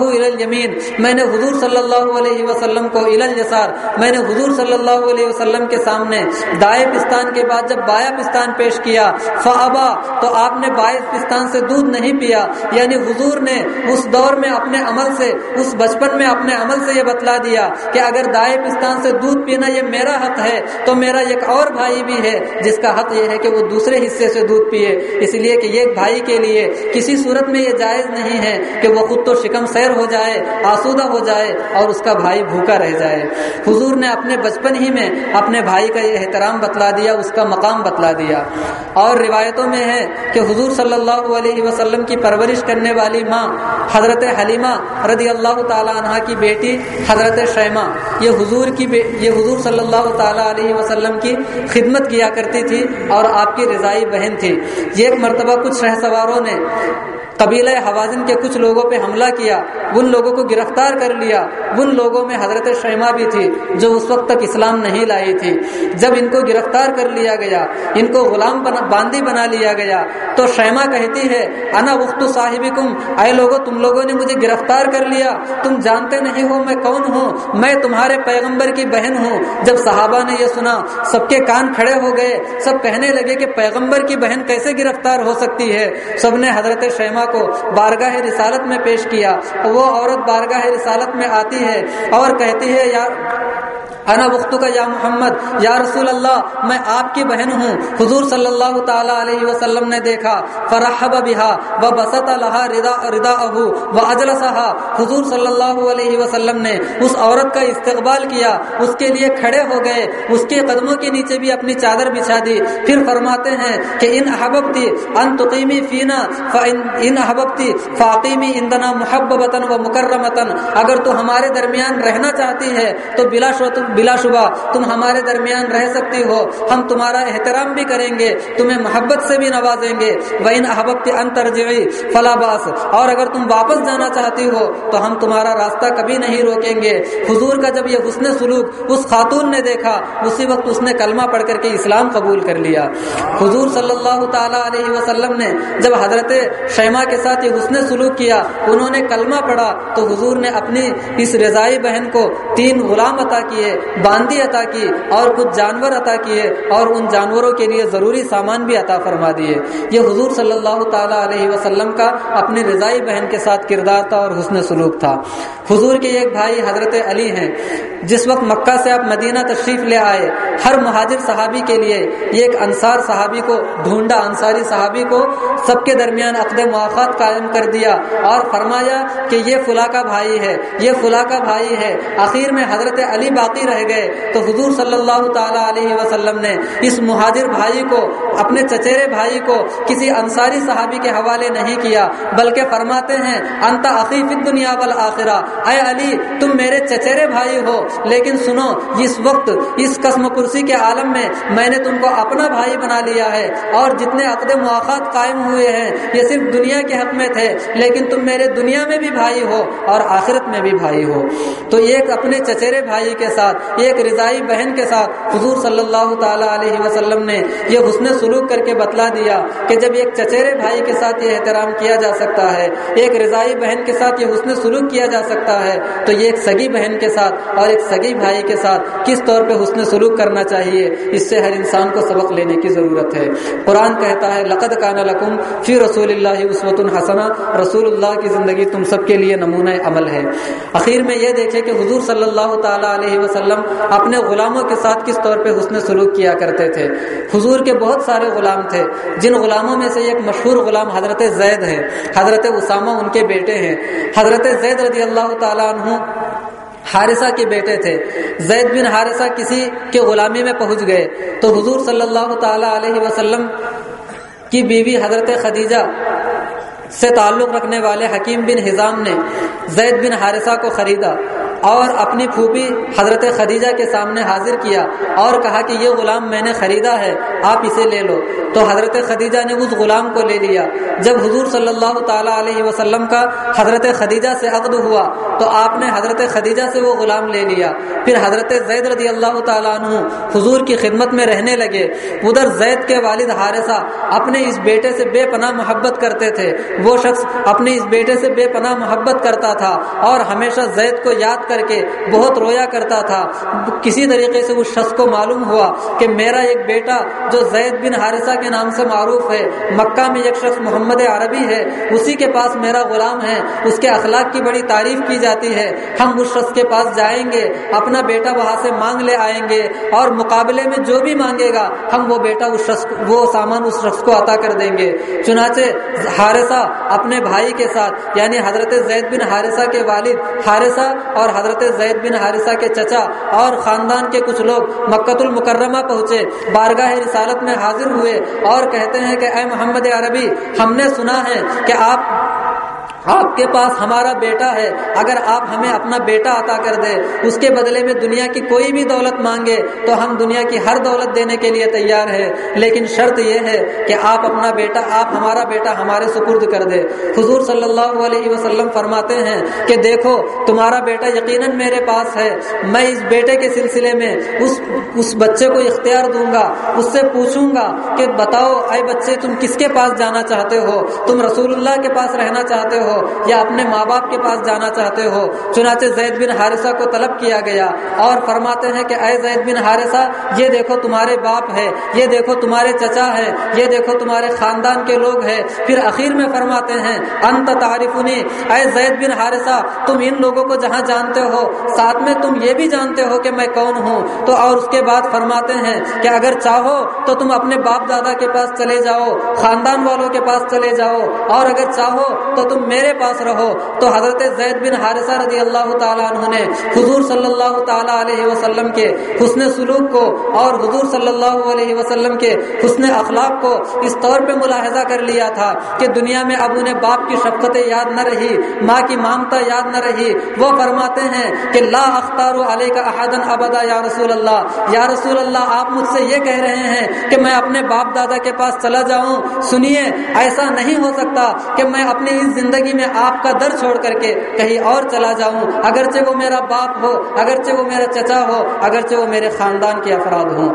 میں نے حضور صلی اللہ علیہ وسلم کو الجسار میں نے حضور حضور صلی اللہ علیہ وسلم کے سامنے دائیں پستان کے بعد جب بایا پستان پیش کیا فابا تو آپ نے بائیں پستان سے دودھ نہیں پیا۔ یعنی حضور نے اس دور میں اپنے عمل سے، اس بچپن میں اپنے عمل سے یہ بتلا دیا کہ اگر دائیں پستان سے دودھ پینا یہ میرا حق ہے، تو میرا ایک اور بھائی بھی ہے، جس کا حق یہ ہے کہ وہ دوسرے حصے سے دودھ پیے۔ اس لیے کہ یہ بھائی کے لیے کسی صورت میں یہ جائز نہیں ہے کہ وہ خود تو شکم سیر ہو جائے، آسودہ ہو جائے اور اس کا بھائی بھوکا رہ جائے۔ حضور نے اپنے بچپن ہی میں اپنے بھائی کا یہ احترام بتلا دیا، اس کا مقام بتلا دیا۔ اور روایتوں میں ہے کہ حضور صلی اللہ علیہ وسلم کی پرورش کرنے والی ماں حضرت حلیمہ رضی اللہ تعالیٰ عنہ کی بیٹی حضرت شیمہ، یہ حضور کی یہ حضور صلی اللہ تعالیٰ علیہ وسلم کی خدمت کیا کرتی تھی اور آپ کی رضائی بہن تھی۔ یہ ایک مرتبہ کچھ شہ سواروں نے قبیلہ حوازن کے کچھ لوگوں پہ حملہ کیا، ان لوگوں کو گرفتار کر لیا۔ ان لوگوں میں حضرت شیما بھی تھی، جو اس وقت تک اسلام نہیں لائی تھی۔ جب ان کو گرفتار کر لیا گیا، ان کو غلام بنا، باندی بنا لیا گیا، تو شیما کہتی ہے، انا وقت صاحب کم اے لوگوں تم لوگوں نے مجھے گرفتار کر لیا۔ تم جانتے نہیں ہو میں کون ہوں۔ میں تمہارے پیغمبر کی بہن ہوں۔ جب صحابہ نے یہ سنا، سب کے کان کھڑے ہو گئے۔ سب کہنے لگے کہ پیغمبر کی بہن کیسے گرفتار ہو سکتی ہے؟ سب نے حضرت شیما کو بارگاہ رسالت میں پیش کیا۔ وہ عورت بارگاہ رسالت میں آتی ہے اور کہتی ہے یار انا وقت کا یا محمد یا رسول اللہ، میں آپ کی بہن ہوں۔ حضور صلی اللہ تعالی علیہ وسلم نے دیکھا، فرحب بہا و بسط لہا ردا ردا ابو و اجلسہا حضور صلی اللہ علیہ وسلم نے اس عورت کا استقبال کیا، اس کے لیے کھڑے ہو گئے، اس کے قدموں کے نیچے بھی اپنی چادر بچھا دی۔ پھر فرماتے ہیں کہ، ان احببتی ان تقیمی فینا ان احببتی فاقیمی اندنا محببتن و مکرمتن اگر تو ہمارے درمیان رہنا چاہتی ہے، تو بلا شوت بلا شبہ تم ہمارے درمیان رہ سکتی ہو۔ ہم تمہارا احترام بھی کریں گے، تمہیں محبت سے بھی نوازیں گے۔ وین احبت انترجعی فلا باس اور اگر تم واپس جانا چاہتی ہو تو ہم تمہارا راستہ کبھی نہیں روکیں گے۔ حضور کا جب یہ حسن سلوک اس خاتون نے دیکھا، اسی وقت اس نے کلمہ پڑھ کر کے اسلام قبول کر لیا۔ حضور صلی اللہ تعالی علیہ وسلم نے جب حضرت شیما کے ساتھ یہ حسن سلوک کیا، انہوں نے کلمہ پڑھا تو حضور نے اپنی اس رضائی بہن کو تین غلام عطا کیے۔ باندی عطا کی اور کچھ جانور عطا کیے اور ان جانوروں کے لیے ضروری سامان بھی عطا فرما دیے۔ یہ حضور صلی اللہ تعالی علیہ وسلم کا اپنی رضائی بہن کے ساتھ کردار تھا اور حسن سلوک تھا۔ حضور کے ایک بھائی حضرت علی ہیں۔ جس وقت مکہ سے آپ مدینہ تشریف لے آئے، ہر مہاجر صحابی کے لیے ایک انصار صحابی کو، ڈھونڈا انصاری صحابی کو سب کے درمیان عقد مواقع قائم کر دیا اور فرمایا کہ یہ فلاں کا بھائی ہے، یہ فلاں کا بھائی ہے۔ آخر میں حضرت علی باقی رہ گئے۔ تو حضور صلی اللہ تعالی علیہ وسلم نے اس مہاجر بھائی کو، اپنے چچیرے بھائی کو کسی انصاری صحابی کے حوالے نہیں کیا، بلکہ فرماتے ہیں، انت عقیف دنیا والآخرہ۔ اے علی، تم میرے چچیرے بھائی ہو، لیکن سنو، اس وقت اس قسم کرسی کے عالم میں میں نے تم کو اپنا بھائی بنا لیا ہے۔ اور جتنے عقد مواقع قائم ہوئے ہیں، یہ صرف دنیا کے حق میں تھے، لیکن تم میرے دنیا میں بھی بھائی ہو اور آخرت میں بھی بھائی ہو۔ تو ایک اپنے چچیرے بھائی کے ساتھ ایک رضائی بہن کے ساتھ حضور صلی اللہ تعالی علیہ وسلم نے یہ حسن سلوک کر کے بتلا دیا کہ جب ایک چچیرے بھائی کے ساتھ یہ احترام کیا جا سکتا ہے، ایک رضائی بہن کے ساتھ یہ حسن سلوک کیا جا سکتا ہے، تو یہ ایک سگی بہن کے ساتھ اور ایک سگی بھائی کے ساتھ کس طور پہ حسن سلوک کرنا چاہیے؟ اس سے ہر انسان کو سبق لینے کی ضرورت ہے۔ قرآن کہتا ہے، لقد کان لکم فی رسول اللہ عصوت الحسنہ رسول اللہ کی زندگی تم سب کے لیے نمونہ عمل ہے۔ اخیر میں یہ دیکھے کہ حضور صلی اللہ تعالی علیہ وسلم وسلم اپنے غلاموں کے ساتھ کس طور پہ حسن سلوک کیا کرتے تھے؟ حضور کے بہت سارے غلام تھے۔ جن غلاموں میں سے ایک مشہور غلام حضرت زید ہے۔ حضرت اسامہ ان کے بیٹے ہیں۔ حضرت زید رضی اللہ تعالیٰ عنہ حارثہ کے بیٹے تھے۔ زید بن حارثہ کسی کے غلامی میں پہنچ گئے۔ تو حضور صلی اللہ تعالی علیہ وسلم کی بیوی حضرت خدیجہ سے تعلق رکھنے والے حکیم بن حزام نے زید بن حارثہ کو خریدا۔ اور اپنی پھوپھی حضرت خدیجہ کے سامنے حاضر کیا اور کہا کہ یہ غلام میں نے خریدا ہے، آپ اسے لے لو۔ تو حضرت خدیجہ نے اس غلام کو لے لیا۔ جب حضور صلی اللہ تعالیٰ علیہ وسلم کا حضرت خدیجہ سے عقد ہوا، تو آپ نے حضرت خدیجہ سے وہ غلام لے لیا۔ پھر حضرت زید رضی اللہ تعالیٰ عنہ حضور کی خدمت میں رہنے لگے۔ ادھر زید کے والد حارثہ اپنے اس بیٹے سے بے پناہ محبت کرتے تھے۔ وہ شخص اپنے اس بیٹے سے بے پناہ محبت کرتا تھا اور ہمیشہ زید کو یاد کر کے بہت رویا کرتا تھا۔ کسی طریقے سے اس شخص کو معلوم ہوا کہ میرا ایک بیٹا جو زید بن حارثہ کے نام سے معروف ہے، مکہ میں ایک شخص محمد عربی ہے، اسی کے پاس میرا غلام ہے، اس کے اخلاق کی بڑی تعریف کی جاتی ہے۔ ہم اس شخص کے پاس جائیں گے، اپنا بیٹا وہاں سے مانگ لے آئیں گے اور مقابلے میں جو بھی مانگے گا، ہم وہ بیٹا اس شخص وہ سامان اس شخص کو عطا کر دیں گے۔ چنانچہ حارثہ اپنے بھائی کے ساتھ یعنی حضرت زید بن حارثہ کے والد حارثہ اور حضرت زید بن حارثہ کے چچا اور خاندان کے کچھ لوگ مکت المکرمہ پہنچے۔ بارگاہ رسالت میں حاضر ہوئے اور کہتے ہیں کہ اے محمد عربی، ہم نے سنا ہے کہ آپ آپ کے پاس ہمارا بیٹا ہے، اگر آپ ہمیں اپنا بیٹا عطا کر دے اس کے بدلے میں دنیا کی کوئی بھی دولت مانگے، تو ہم دنیا کی ہر دولت دینے کے لیے تیار ہے لیکن شرط یہ ہے کہ آپ اپنا بیٹا، آپ ہمارا بیٹا ہمارے سپرد کر دے حضور صلی اللہ علیہ وسلم فرماتے ہیں کہ دیکھو، تمہارا بیٹا یقیناً میرے پاس ہے۔ میں اس بیٹے کے سلسلے میں اس اس بچے کو اختیار دوں گا، اس سے پوچھوں گا کہ بتاؤ، اے بچے، تم کس کے پاس جانا چاہتے ہو؟ تم رسول اللہ کے پاس رہنا چاہتے ہو؟ ہو یا اپنے ماں باپ کے پاس جانا چاہتے ہو۔ چنانچہ زید بن حارثہ کو طلب کیا گیا اور فرماتے ہیں کہ اے زید بن حارثہ، یہ دیکھو تمہارے باپ ہے یہ دیکھو تمہارے چچا ہے یہ دیکھو تمہارے خاندان کے لوگ ہیں۔ پھر اخیر میں فرماتے ہیں، انت تعریفنی اے زید بن حارثہ، تم ان لوگوں کو جہاں جانتے ہو، ساتھ میں تم یہ بھی جانتے ہو کہ میں کون ہوں۔ تو اور اس کے بعد فرماتے ہیں کہ اگر چاہو تو تم اپنے باپ دادا کے پاس چلے جاؤ، خاندان والوں کے پاس چلے جاؤ، اور اگر چاہو تو تم میرے پاس رہو۔ تو حضرت زید بن حارثہ رضی اللہ تعالیٰ عنہ نے حضور صلی اللہ تعالیٰ علیہ وسلم کے حسن سلوک کو اور حضور صلی اللہ علیہ وسلم کے حسن اخلاق کو اس طور پہ ملاحظہ کر لیا تھا کہ دنیا میں اب انہیں باپ کی شفقتیں یاد نہ رہی، ماں کی مامتا یاد نہ رہی۔ وہ فرماتے ہیں کہ لا اختار علیہ کا احدن ابدا یا رسول اللہ۔ یا رسول اللہ، آپ مجھ سے یہ کہہ رہے ہیں کہ میں اپنے باپ دادا کے پاس چلا جاؤں۔ سنیے، ایسا نہیں ہو سکتا کہ میں اپنی اس زندگی زندگی میں آپ کا در چھوڑ کر کے کہیں اور چلا جاؤں، اگرچہ وہ میرا باپ ہو، اگرچہ وہ میرا چچا ہو، اگرچہ وہ میرے خاندان کے افراد ہوں۔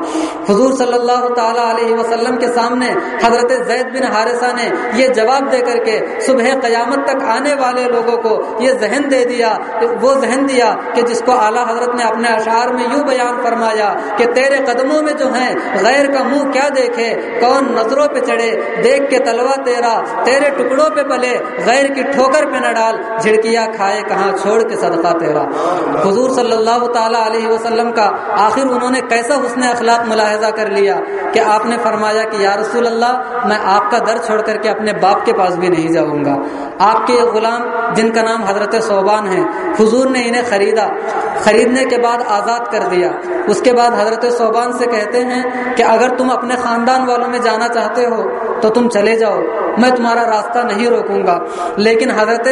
حضور صلی اللہ تعالی علیہ وسلم کے سامنے حضرت زید بن حارثہ نے یہ جواب دے کر کے صبح قیامت تک آنے والے لوگوں کو یہ ذہن دے دیا، وہ ذہن دیا کہ جس کو اعلیٰ حضرت نے اپنے اشعار میں یوں بیان فرمایا کہ تیرے قدموں میں جو ہیں، غیر کا منہ کیا دیکھے؟ کون نظروں پہ چڑھے؟ دیکھ کے تلوا تیرا، تیرے ٹکڑوں پہ پلے، غیر کی ٹھوکر پہ نہ ڈال، جھڑکیاں کھائے، کہاں چھوڑ کے صدقہ تیرا۔ حضور صلی اللہ تعالی علیہ وسلم کا آخر انہوں نے کیسا حسن اخلاق ملاحظہ کر لیا کہ آپ نے فرمایا کہ یا رسول اللہ، میں آپ کا در چھوڑ کر کے اپنے باپ کے پاس بھی نہیں جاؤں گا۔ آپ کے غلام جن کا نام حضرت صوبان ہے، حضور نے انہیں خریدا۔ خریدنے کے بعد آزاد کر دیا۔ اس کے بعد حضرت صوبان سے کہتے ہیں کہ اگر تم اپنے خاندان والوں میں جانا چاہتے ہو تو تم چلے جاؤ۔ میں تمہارا راستہ نہیں روکوں گا۔ لیکن حضرت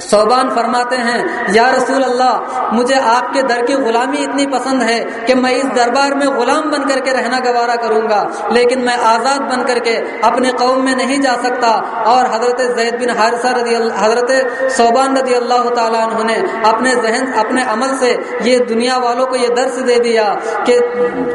صوبان فرماتے ہیں، یا رسول اللہ، مجھے آپ کے در کی غلامی اتنی پسند ہے کہ میں اس دربار میں غلام بن کر کے رہنا گوارا کروں گا، لیکن میں آزاد بن کر کے اپنے قوم میں نہیں جا سکتا۔ اور حضرت زید بن حارثہ رضی اللہ، حضرت صوبان رضی اللہ تعالیٰ عنہ نے اپنے ذہن، اپنے عمل سے یہ دنیا والوں کو یہ درس دے دیا کہ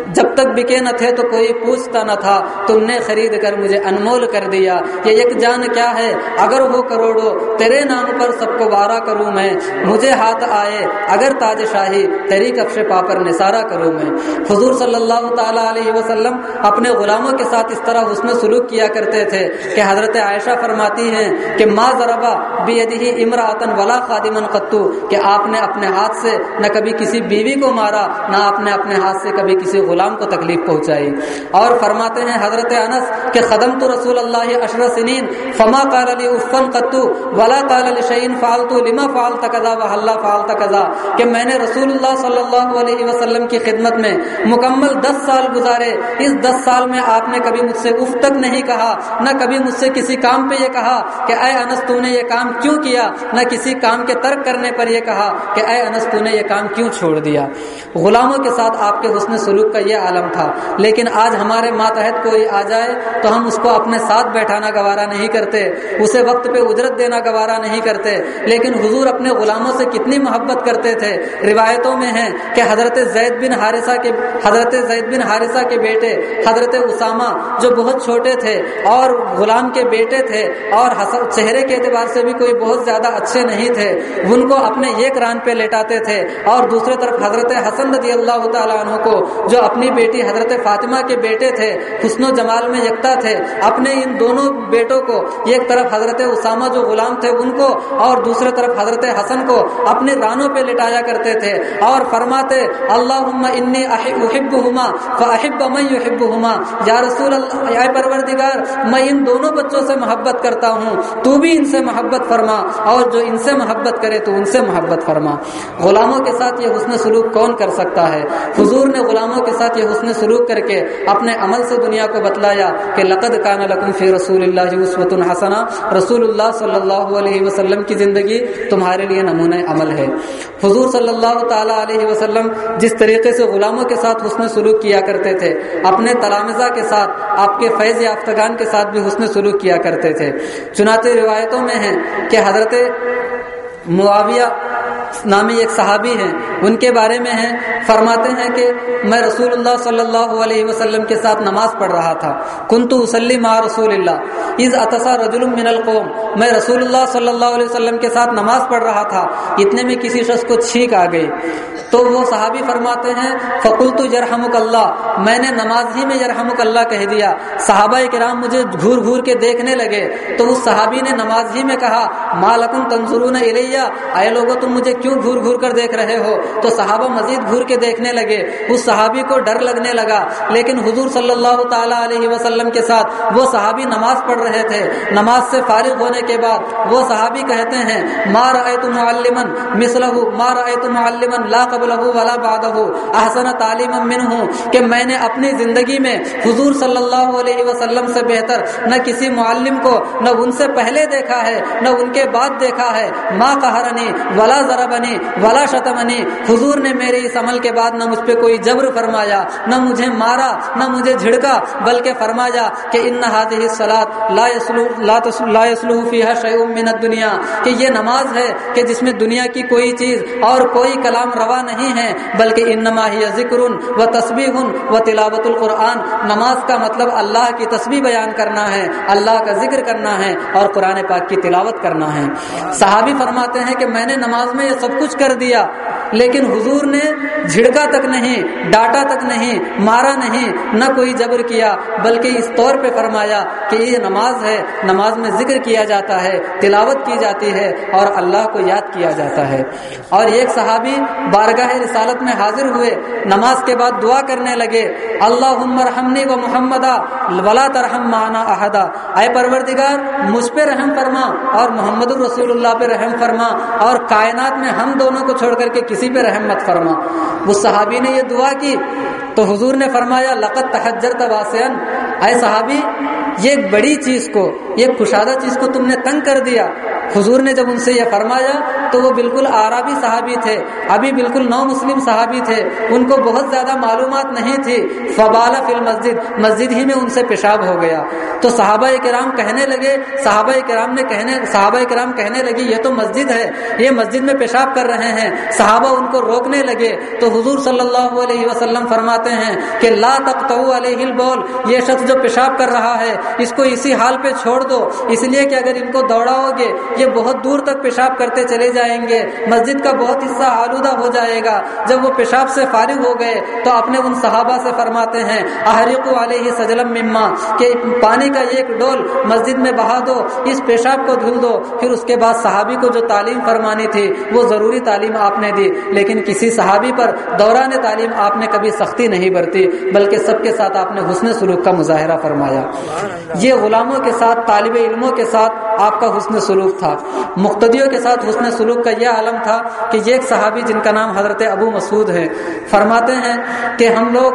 جب تک بکے نہ تھے تو کوئی پوچھتا نہ تھا، تم نے خرید کر مجھے انمول کر دیا۔ یہ ایک جان کیا ہے؟ اگر وہ کروڑوں تیرے نام پر سب کو وارا کروں میں؟ مجھے ہاتھ آئے، اگر تاج شاہی تیری کفش پاپر نثارا کروں میں؟ حضور صلی اللہ تعالی علیہ وسلم اپنے غلاموں کے ساتھ اس طرح حسن سلوک کیا کرتے تھے کہ حضرت عائشہ فرماتی ہیں کہ ما ضربا بیدہی امراطن ولا خادمن قطو، کہ آپ نے اپنے ہاتھ سے نہ کبھی کسی بیوی کو مارا، نہ آپ نے اپنے ہاتھ سے کبھی کسی غلام کو تکلیف پہنچائی۔ اور فرماتے ہیں حضرت انس کہ خدم تو رسول اللہ اشر سنین، فما قال علی عفن قطو ولا قال علی شعین فالتو لما فالت کذا و حلہ فالت کذا کہ میں نے رسول اللہ صلی اللہ علیہ وسلم کی خدمت میں مکمل دس سال گزارے۔ اس دس سال میں آپ نے کبھی مجھ سے اف تک نہیں کہا، نہ کبھی مجھ سے کسی کام پہ یہ کہا کہ اے انس تو نے یہ کام کیوں کیا، نہ کسی کام کے ترک کرنے پر یہ کہا کہ اے انس تو نے یہ کام کیوں چھوڑ دیا۔ غلاموں کے ساتھ آپ کے حسن سلوک کا یہ عالم تھا۔ لیکن آج ہمارے ماتحت کوئی آ جائے تو ہم اس کو اپنے ساتھ بیٹھانا گوارا نہیں کرتے، اسے وقت پہ اجرت دینا گوارا نہیں کرتے۔ لیکن حضور اپنے غلاموں سے کتنی محبت کرتے تھے؟ روایتوں میں ہیں کہ حضرت زید بن حارثہ کے حضرت زید بن حارثہ کے بیٹے، حضرت اسامہ جو بہت چھوٹے تھے اور غلام کے بیٹے تھے اور چہرے کے اعتبار سے بھی کوئی بہت زیادہ اچھے نہیں تھے، ان کو اپنے ایک ران پہ لیٹاتے تھے اور دوسرے طرف حضرت حسن رضی اللہ تعالیٰ عنہ کو جو اپنی بیٹی حضرت فاطمہ کے بیٹے تھے، حسن و جمال میں یکتا تھے، اپنے ان دونوں بیٹوں کو ایک طرف حضرت اسامہ جو غلام تھے ان کو اور دوسرے طرف حضرت حسن کو اپنے رانوں پہ لٹایا کرتے تھے اور فرماتے اللہ انی احب ہما فحب من یحب ہما یا رسول اللہ یا پروردگار، میں ان دونوں بچوں سے محبت کرتا ہوں، تو بھی ان سے محبت فرما، اور جو ان سے محبت کرے تو ان سے محبت فرما۔ غلاموں کے ساتھ یہ حسن سلوک کون کر سکتا ہے؟ حضور نے غلاموں کے ساتھ یہ حسن سلوک کر کے اپنے عمل سے دنیا کو بتلایا کہ لقد کان لکم فی رسول اللہ عصوت حسنہ، رسول اللہ صلی اللہ علیہ وسلم کی زندگی تمہارے لیے نمونہ عمل ہے۔ حضور صلی اللہ تعالی علیہ وسلم جس طریقے سے غلاموں کے ساتھ حسن سلوک کیا کرتے تھے، اپنے تلامزہ کے ساتھ، آپ کے فیض یافتگان کے ساتھ بھی حسن سلوک کیا کرتے تھے۔ چنانچہ روایتوں میں ہیں کہ حضرت معاویہ نامی ایک صحابی ہیں، ان کے بارے میں ہیں، فرماتے ہیں کہ میں رسول اللہ صلی اللہ علیہ وسلم کے ساتھ نماز پڑھ رہا تھا۔ کنتو اسلی ما رسول اللہ۔ از اتسا رجل من القوم۔ میں رسول اللہ صلی اللہ علیہ وسلم کے ساتھ نماز پڑھ رہا تھا۔ اتنے میں کسی شخص کو چھینک آ گئی۔ تو وہ صحابی فرماتے ہیں فقلت یرحمک اللہ۔ میں نے نماز ہی میں یرحمک اللہ کہہ دیا۔ صحابہ کرام مجھے گھور گھور کے دیکھنے لگے۔ تو اس صحابی نے نماز ہی میں کہا مالکم تنظرون الیہ اے لوگوں تم مجھے کیوں گھور گھور کر دیکھ رہے ہو؟ تو صحابہ مزید گھور کے دیکھنے لگے۔ اس صحابی کو ڈر لگنے لگا۔ لیکن حضور صلی اللہ تعالی علیہ وسلم کے ساتھ وہ صحابی نماز پڑھ رہے تھے۔ نماز سے فارغ ہونے کے بعد وہ صحابی کہتے ہیں، ما رأیت معلمن مثلہ ما معلمن لا قبلہ ولا بعدہ احسن تعلیم منہ کہ میں نے اپنی زندگی میں حضور صلی اللہ علیہ وسلم سے بہتر نہ کسی معلم کو، نہ ان سے پہلے دیکھا ہے، نہ ان کے بعد دیکھا ہے۔ ما قہرنی ولا ضرب ضربنی ولا شتمنی حضور نے میرے اس عمل کے بعد نہ مجھ پہ کوئی جبر فرمایا، نہ مجھے مارا، نہ مجھے جھڑکا، بلکہ فرمایا کہ ان هذه الصلاه لا يسلو لا يسلو فيها شيء من الدنيا کہ یہ نماز ہے کہ جس میں دنیا کی کوئی چیز اور کوئی کلام روا نہیں ہے، بلکہ انما ہی ذکر و تسبیح و تلاوت القرآن۔ نماز کا مطلب اللہ کی تسبیح بیان کرنا ہے، اللہ کا ذکر کرنا ہے اور قرآن پاک کی تلاوت کرنا ہے۔ صحابی فرماتے ہیں کہ میں نے نماز میں یہ سب کچھ کر دیا۔ لیکن حضور نے جھڑکا تک نہیں ڈاٹا تک نہیں، مارا نہیں، نہ کوئی جبر کیا، بلکہ اس طور پہ فرمایا کہ یہ نماز ہے، نماز میں ذکر کیا جاتا ہے، تلاوت کی جاتی ہے اور اللہ کو یاد کیا جاتا ہے۔ اور ایک صحابی بارگاہ رسالت میں حاضر ہوئے، نماز کے بعد دعا کرنے لگے اللہ رحمنی و محمد ولا ترحم مانا احدا اے پروردگار، مجھ پہ رحم فرما اور محمد الرسول اللہ پہ رحم فرما اور کائنات میں ہم دونوں کو چھوڑ کر کے کسی پہ رحم مت فرما۔ وہ صحابی نے یہ دعا کی تو حضور نے فرمایا لقت تحجر تباسین اے صحابی، یہ بڑی چیز کو، یہ کشادہ چیز کو تم نے تنگ کر دیا۔ حضور نے جب ان سے یہ فرمایا تو وہ بالکل آرابی صحابی تھے، ابھی بالکل نو مسلم صحابی تھے۔ ان کو بہت زیادہ معلومات نہیں تھی۔ فبال فی المسجد، مسجد ہی میں ان سے پیشاب ہو گیا۔ تو صحابہ کرام کہنے لگے، صحابہ کرام نے کہنے، صحابہ کرام کہنے لگی یہ تو مسجد ہے، یہ مسجد میں پیشاب کر رہے ہیں۔ صحابہ ان کو روکنے لگے۔ تو حضور صلی اللہ علیہ وسلم فرماتے ہیں کہ لا تقتو علیہ البول، یہ شخص جو پیشاب کر رہا ہے، اس کو اسی حال پہ چھوڑ دو۔ اس لیے کہ اگر ان کو دوڑاؤ گے یہ بہت دور تک پیشاب کرتے چلے جائیں گے۔ مسجد کا بہت حصہ آلودہ ہو جائے گا۔ جب وہ پیشاب سے فارغ ہو گئے تو اپنے ان صحابہ سے فرماتے ہیں احرق علیہ سجلم مما کہ پانی کا ایک ڈول مسجد میں بہا دو، اس پیشاب کو دھل دو۔ پھر اس کے بعد صحابی کو جو تعلیم فرمانی تھی، وہ ضروری تعلیم آپ نے دی۔ لیکن کسی صحابی پر دوران تعلیم آپ نے کبھی سختی نہیں برتی، بلکہ سب کے ساتھ آپ نے حسن سلوک کا مظاہرہ فرمایا۔ یہ غلاموں کے ساتھ، طالب علموں کے ساتھ آپ کا حسن سلوک تھا۔ مقتدیوں کے ساتھ حسن سلوک کا یہ عالم تھا کہ یہ ایک صحابی جن کا نام حضرت ابو مسعود ہے۔ فرماتے ہیں کہ ہم لوگ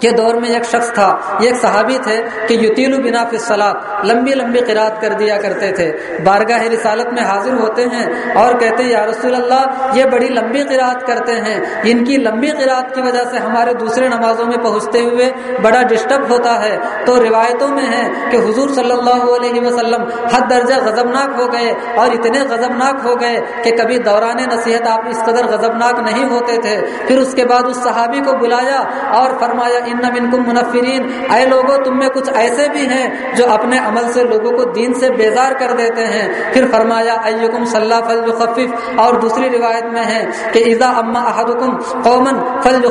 کے دور میں ایک شخص تھا، یہ ایک صحابی تھے کہ یتیل و بنا فصلات لمبی لمبی قرات کر دیا کرتے تھے۔ بارگاہ رسالت میں حاضر ہوتے ہیں اور کہتے ہیں، یا رسول اللہ، یہ بڑی لمبی قرات کرتے ہیں۔ ان کی لمبی قرات کی وجہ سے ہمارے دوسرے نمازوں میں پہنچتے ہوئے بڑا ڈسٹرب ہوتا ہے۔ تو روایتوں میں ہے کہ حضور صلی اللہ علیہ وسلم حد درجہ غضبناک ہو گئے اور اتنے غضبناک ہو گئے کہ کبھی دوران نصیحت آپ اس قدر غضبناک نہیں ہوتے تھے۔ پھر اس کے بعد اس صحابی کو بلایا اور فرمایا ان منکم منفرین اے لوگوں تم میں کچھ ایسے بھی ہیں جو اپنے عمل سے لوگوں کو دین سے بیزار کر دیتے ہیں۔ پھر فرمایا، ایکم صلی اللہ اور دوسری روایت میں ہے کہ اذا اما احدکم قومن فل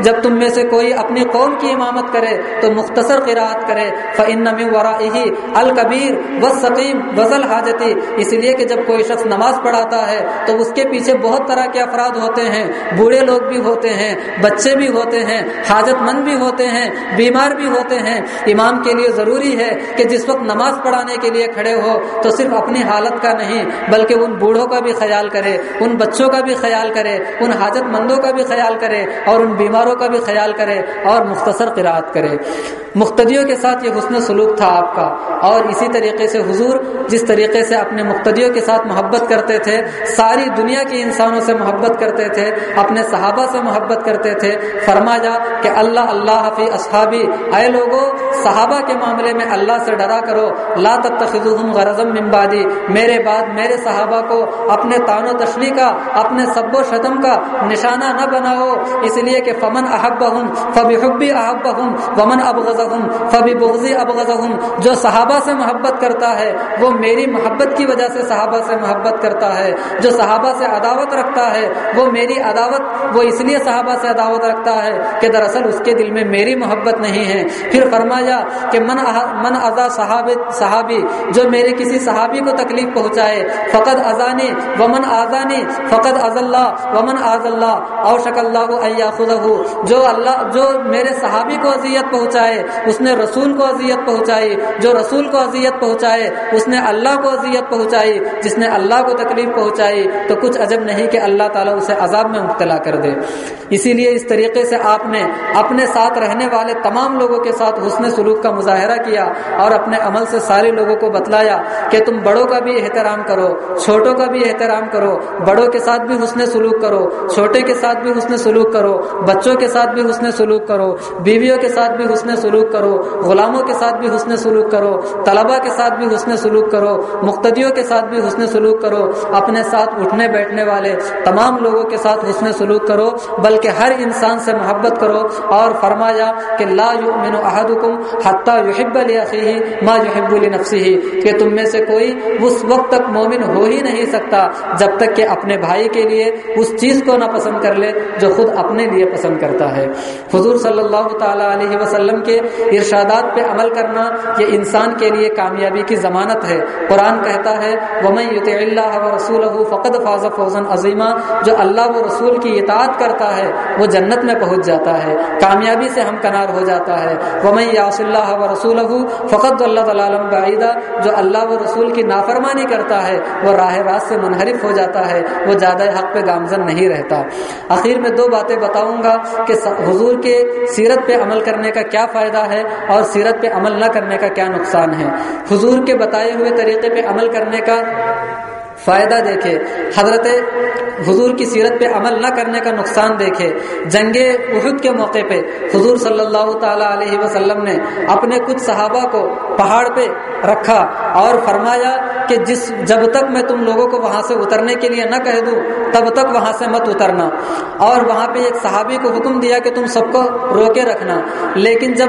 جب تم میں سے کوئی اپنی قوم کی امامت کرے، تو مختصر قرآت کرے۔ فن ورائه الکبیر والسقیم وزل حاجتی اس لیے کہ جب کوئی شخص نماز پڑھاتا ہے، تو اس کے پیچھے بہت طرح کے افراد ہوتے ہیں۔ بوڑھے لوگ بھی ہوتے ہیں، بچے بھی ہوتے ہیں حاجت مند بھی ہوتے ہیں، بیمار بھی ہوتے ہیں. امام کے لیے ضروری ہے کہ جس وقت نماز پڑھانے کے لیے کھڑے ہو تو صرف اپنی حالت کا نہیں، بلکہ ان بوڑھوں کا بھی خیال کرے، ان بچوں کا بھی خیال کرے، ان حاجت مندوں کا بھی خیال کرے اور ان بیماروں کا بھی خیال کرے اور مختصر قرآت کرے. مقتدیوں کے ساتھ یہ حسن سلوک تھا آپ کا اور اسی طریقے سے حضور جس طریقے سے اپنے مقتدیوں کے ساتھ محبت کرتے تھے، ساری دنیا کے انسانوں سے محبت کرتے تھے، اپنے صحابہ سے محبت کرتے تھے، فرمایا کہ اللہ اللہ فی اصحابی۔ اے لوگو، صحابہ کے معاملے میں اللہ سے ڈرا کرو۔ لا تتخذوہم غرضم من بعدی۔ میرے بعد میرے صحابہ کو اپنے تان و تشنی کا، اپنے سب و شتم کا نشانہ نہ بناؤ۔ اس لیے کہ فمن احبہم، فبحبی احبہم، ومن ابغضہم، فببغضی ابغضہم۔ جو صحابہ سے محبت کرتا ہے، وہ میری محبت کی وجہ سے صحابہ سے محبت کرتا ہے۔ جو صحابہ سے عداوت رکھتا ہے، وہ میری عداوت، وہ اس لیے صحابہ سے عداوت رکھتا ہے کہ دراصل اس کے دل میں میری محبت نہیں ہے۔ پھر فرمایا کہ من من ازا صحابی صحابی، جو میرے کسی صحابی کو تکلیف پہنچائے فقط ازانی ومن آزانی فقط از اللہ ومن آز اللہ او شک اللہ خدا جو اللہ، جو میرے صحابی کو اذیت پہنچائے، اس نے رسول کو اذیت پہنچائی۔ جو رسول کو اذیت پہنچائے، اس نے اللہ کو اذیت پہنچائی۔ جس نے اللہ کو تکلیف پہنچائی، تو کچھ عجب نہیں کہ اللہ تعالیٰ اسے عذاب میں مبتلا کر دے۔ اسی لیے اس طریقے سے آپ نے اپنے ساتھ رہنے والے تمام لوگوں کے ساتھ حسن سلوک کا مظاہرہ کیا اور اپنے عمل سے سارے لوگوں کو بتلایا کہ تم بڑوں کا بھی احترام کرو، چھوٹوں کا بھی احترام کرو، بڑوں کے ساتھ بھی حسن سلوک کرو، چھوٹے کے ساتھ بھی حسن سلوک کرو، بچوں کے ساتھ بھی حسن سلوک کرو، بیویوں کے ساتھ بھی حسن سلوک کرو، غلاموں کے ساتھ بھی حسن سلوک کرو طلبا کے ساتھ بھی حسن سلوک کرو، مقتدیوں کے ساتھ بھی حسن سلوک کرو، اپنے ساتھ اٹھنے بیٹھنے والے تمام لوگوں کے ساتھ حسن سلوک کرو، بلکہ ہر انسان سے محبت کرو اور فرمایا کہ لا یؤمن احدکم حتی یحب لاخیہ ما یحب لنفسہ، کہ تم میں سے کوئی اس وقت تک مومن ہو ہی نہیں سکتا جب تک کہ اپنے بھائی کے لیے اس چیز کو نہ پسند کر لے جو خود اپنے لیے پسند کرتا ہے۔ حضور صلی اللہ تعالی علیہ وسلم کے ارشادات پہ عمل کرنا یہ انسان کے لیے کامیابی کی ضمانت ہے۔ قرآن کہتا ہے، وَمَن يُطِعِ اللَّهَ وَرَسُولَهُ فَقَدْ فَازَ فَوْزًا عَظِيمًا جو اللہ و رسول کی اطاعت کرتا ہے، وہ جنت میں پہنچ جاتا ہے۔ کامیابی سے ہم کنار ہو جاتا ہے۔ وَمَن يَعْصِ اللَّهَ وَرَسُولَهُ فَقَدْ ضَلَّ ضَلَالًا بَعِيدًا۔ جو اللہ و رسول کی نافرمانی کرتا ہے، وہ راہ راست سے منحرف ہو جاتا ہے، وہ زیادہ حق پہ گامزن نہیں رہتا۔ آخر میں دو باتیں بتاؤں گا کہ حضور کے سیرت پہ عمل کرنے کا کیا فائدہ ہے اور سیرت پہ عمل نہ کرنے کا کیا نقصان ہے۔ حضور کے بتائے ہوئے طریقے پہ عمل کرنے کا فائدہ دیکھے، حضرت حضور کی سیرت پہ عمل نہ کرنے کا نقصان دیکھے۔ جنگ احد کے موقع پہ حضور صلی اللہ تعالی علیہ وسلم نے اپنے کچھ صحابہ کو پہاڑ پہ رکھا اور فرمایا کہ جس، جب تک میں تم لوگوں کو وہاں سے اترنے کے لیے نہ کہہ دوں، تب تک وہاں سے مت اترنا۔ اور وہاں پہ ایک صحابی کو حکم دیا کہ تم سب کو روکے رکھنا۔ لیکن جب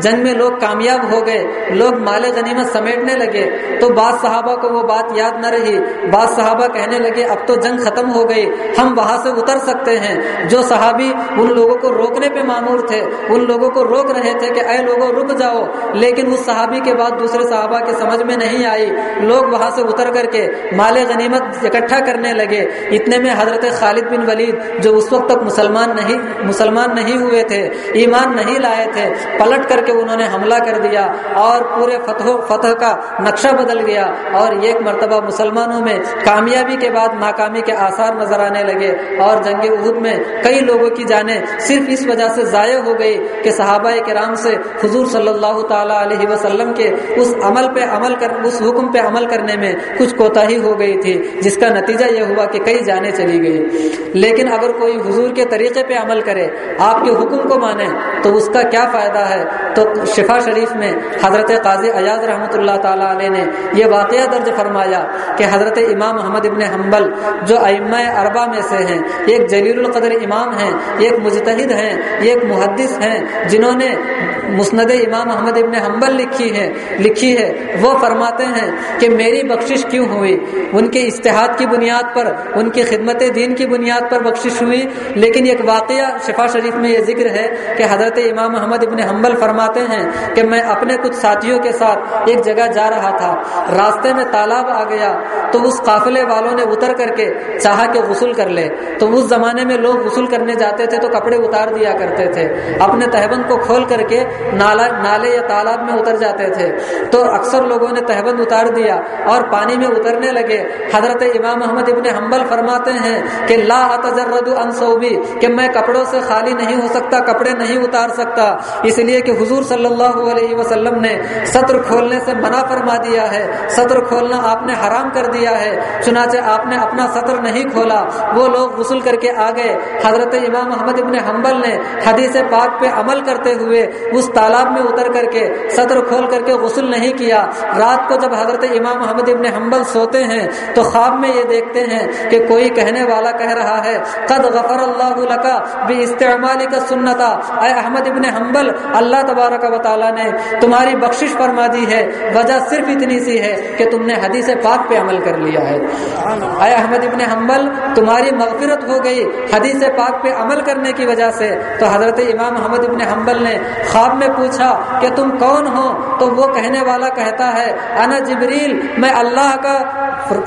جنگ میں لوگ کامیاب ہو گئے، لوگ مال غنیمت سمیٹنے لگے، تو بعض صحابہ کو وہ بات یاد نہ رہی۔ بعض صحابہ کہنے لگے، اب تو جنگ ختم ہو گئی، ہم وہاں سے اتر سکتے ہیں۔ جو صحابی ان لوگوں کو روکنے پہ معمور تھے، ان لوگوں کو روک رہے تھے کہ اے لوگوں، رک جاؤ۔ لیکن اس صحابی کے بعد دوسرے صحابہ کے سمجھ میں نہیں آئی۔ لوگ وہاں سے اتر کر کے مال غنیمت اکٹھا کرنے لگے۔ اتنے میں حضرت خالد بن ولید، جو اس وقت تک مسلمان نہیں مسلمان نہیں ہوئے تھے، ایمان نہیں لائے تھے، پلٹ کر کے انہوں نے حملہ کر دیا اور پورے فتح فتح کا نقشہ بدل گیا۔ اور ایک مرتبہ مسلمانوں میں میں کامیابی کے بعد ناکامی کے آثار نظر آنے لگے اور جنگ عہد میں کئی لوگوں کی جانیں صرف اس وجہ سے ضائع ہو گئی کہ صحابہ کرام سے حضور صلی اللہ تعالی علیہ وسلم کے اس عمل پہ عمل کر، اس حکم پہ عمل کرنے میں کچھ کوتا ہی ہو گئی تھی، جس کا نتیجہ یہ ہوا کہ کئی جانیں چلی گئی لیکن اگر کوئی حضور کے طریقے پہ عمل کرے، آپ کے حکم کو مانے، تو اس کا کیا فائدہ ہے؟ تو شفا شریف میں حضرت قاضی ایاز رحمۃ اللہ تعالی علیہ نے یہ واقعہ درج فرمایا کہ حضرت امام محمد ابن حنبل، جو ائمہ اربا میں سے ہیں۔ ایک جلیل القدر امام ہیں، ایک مجتہد ہیں، ایک محدث ہیں، جنہوں نے مسند امام محمد ابن حنبل لکھی ہے لکھی ہے۔ وہ فرماتے ہیں کہ میری بخشش کیوں ہوئی؟ ان کے اشتہاد کی بنیاد پر، ان کی خدمت دین کی بنیاد پر بخشش ہوئی۔ لیکن ایک واقعہ شفا شریف میں یہ ذکر ہے کہ حضرت امام محمد ابن حنبل فرماتے ہیں کہ میں اپنے کچھ ساتھیوں کے ساتھ ایک جگہ جا رہا تھا۔ راستے میں تالاب آ گیا تو اس قافلے والوں نے اتر کر کے چاہا کہ غسل کر لے۔ تو اس زمانے میں لوگ غسل کرنے جاتے تھے تو کپڑے اتار دیا کرتے تھے۔ اپنے تہبند کو کھول کر کے نالا نالے یا تالاب میں اتر جاتے تھے۔ تو اکثر لوگوں نے تہبند اتار دیا اور پانی میں اترنے لگے۔ حضرت امام محمد ابن حنبل فرماتے ہیں کہ لا اتجرد عن صوبی، کہ میں کپڑوں سے خالی نہیں ہو سکتا، کپڑے نہیں اتار سکتا۔ اس لیے کہ حضور صلی اللہ علیہ وسلم نے سطر کھولنے سے منع فرما دیا ہے۔ سطر کھولنا آپ نے حرام کر دیا ہے۔ چنانچہ آپ نے اپنا سطر نہیں کھولا۔ وہ لوگ غسل کر کے آ گئے۔ حضرت امام محمد ابن حنبل نے حدیث پاک پہ عمل کرتے ہوئے اس تالاب میں اتر کر کے سطر کھول کر کے غسل نہیں کیا۔ رات کو جب حضرت امام محمد ابن حنبل سوتے ہیں تو خواب میں یہ دیکھتے ہیں کہ کوئی کہنے والا کہہ رہا ہے، قد غفر اللہ لکا بھی استعمال کا سنتا اے احمد ابن حنبل، اللہ تبارک و تعالی نے تمہاری بخشش فرما دی ہے۔ وجہ صرف اتنی سی ہے کہ تم نے حدیث پاک پہ عمل کر لیا ہے۔ اے احمد ابن حنبل، تمہاری مغفرت ہو گئی حدیث پاک پہ عمل کرنے کی وجہ سے۔ تو حضرت امام محمد ابن حنبل نے خواب میں پوچھا کہ تم کون ہو؟ تو وہ کہنے والا کہتا ہے، انا جبریل، میں اللہ کا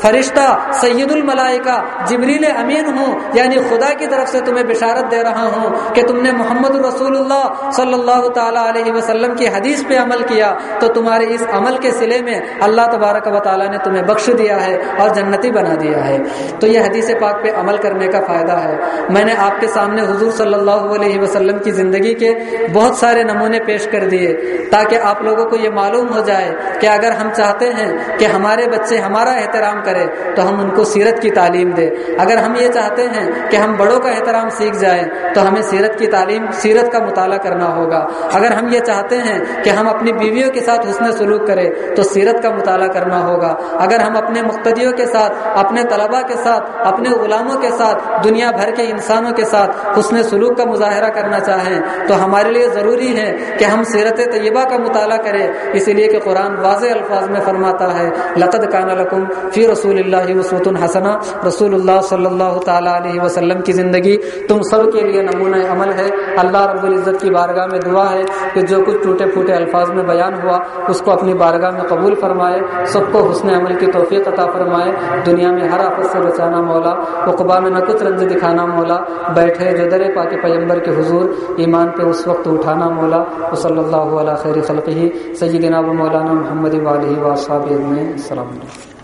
فرشتہ، سید الملائکہ، جبریل امین ہوں۔ یعنی خدا کی طرف سے تمہیں بشارت دے رہا ہوں کہ تم نے محمد رسول اللہ صلی اللہ تعالی علیہ علیہ وسلم کی حدیث پہ عمل کیا۔ تو تمہارے اس عمل کے سلے میں اللہ تبارک و تعالیٰ نے تمہیں بخش دیا ہے۔ اور جنتی بنا دیا ہے۔ تو یہ حدیث پاک پہ عمل کرنے کا فائدہ ہے۔ میں نے آپ کے سامنے حضور صلی اللہ علیہ وسلم کی زندگی کے بہت سارے نمونے پیش کر دیے تاکہ آپ لوگوں کو یہ معلوم ہو جائے کہ اگر ہم چاہتے ہیں کہ ہمارے بچے ہمارا احترام کرے تو ہم ان کو سیرت کی تعلیم دے اگر ہم یہ چاہتے ہیں کہ ہم بڑوں کا احترام سیکھ جائیں تو ہمیں سیرت کی تعلیم، سیرت کا مطالعہ کرنا ہوگا۔ اگر ہم یہ چاہتے ہیں کہ ہم اپنی بیویوں کے ساتھ حسن سلوک کریں تو سیرت کا مطالعہ کرنا ہوگا۔ اگر ہم اپنے مقتدیوں کے ساتھ، اپنے طلباء کے ساتھ، اپنے غلاموں کے ساتھ، دنیا بھر کے انسانوں کے ساتھ حسن سلوک کا مظاہرہ کرنا چاہیں تو ہمارے لیے ضروری ہے کہ ہم سیرت طیبہ کا مطالعہ کریں۔ اسی لیے کہ قرآن واضح الفاظ میں فرماتا ہے، لقد کان لکم فی رسول اللہ وسوۃ الحسنہ رسول اللہ صلی اللہ تعالیٰ علیہ وسلم کی زندگی۔ تم سب کے لیے نمونہ عمل ہے۔ اللہ رب العزت کی بارگاہ میں دعا ہے کہ جو کچھ ٹوٹے پھوٹے الفاظ میں بیان ہوا، اس کو اپنی بارگاہ میں قبول فرمائے۔ سب کو حسن عمل کی توفیق عطا فرمائے۔ دنیا میں ہر آفت سے بچانا مولا اقبا میں نہ کچھ رنج دکھانا مولا، بیٹھے جو در پاک پیمبر کے حضور، ایمان پہ اس وقت اٹھانا مولا وہ صلی اللہ علیہ خیر خلقی سیدنا و مولانا محمد والی و میں السلام علیکم۔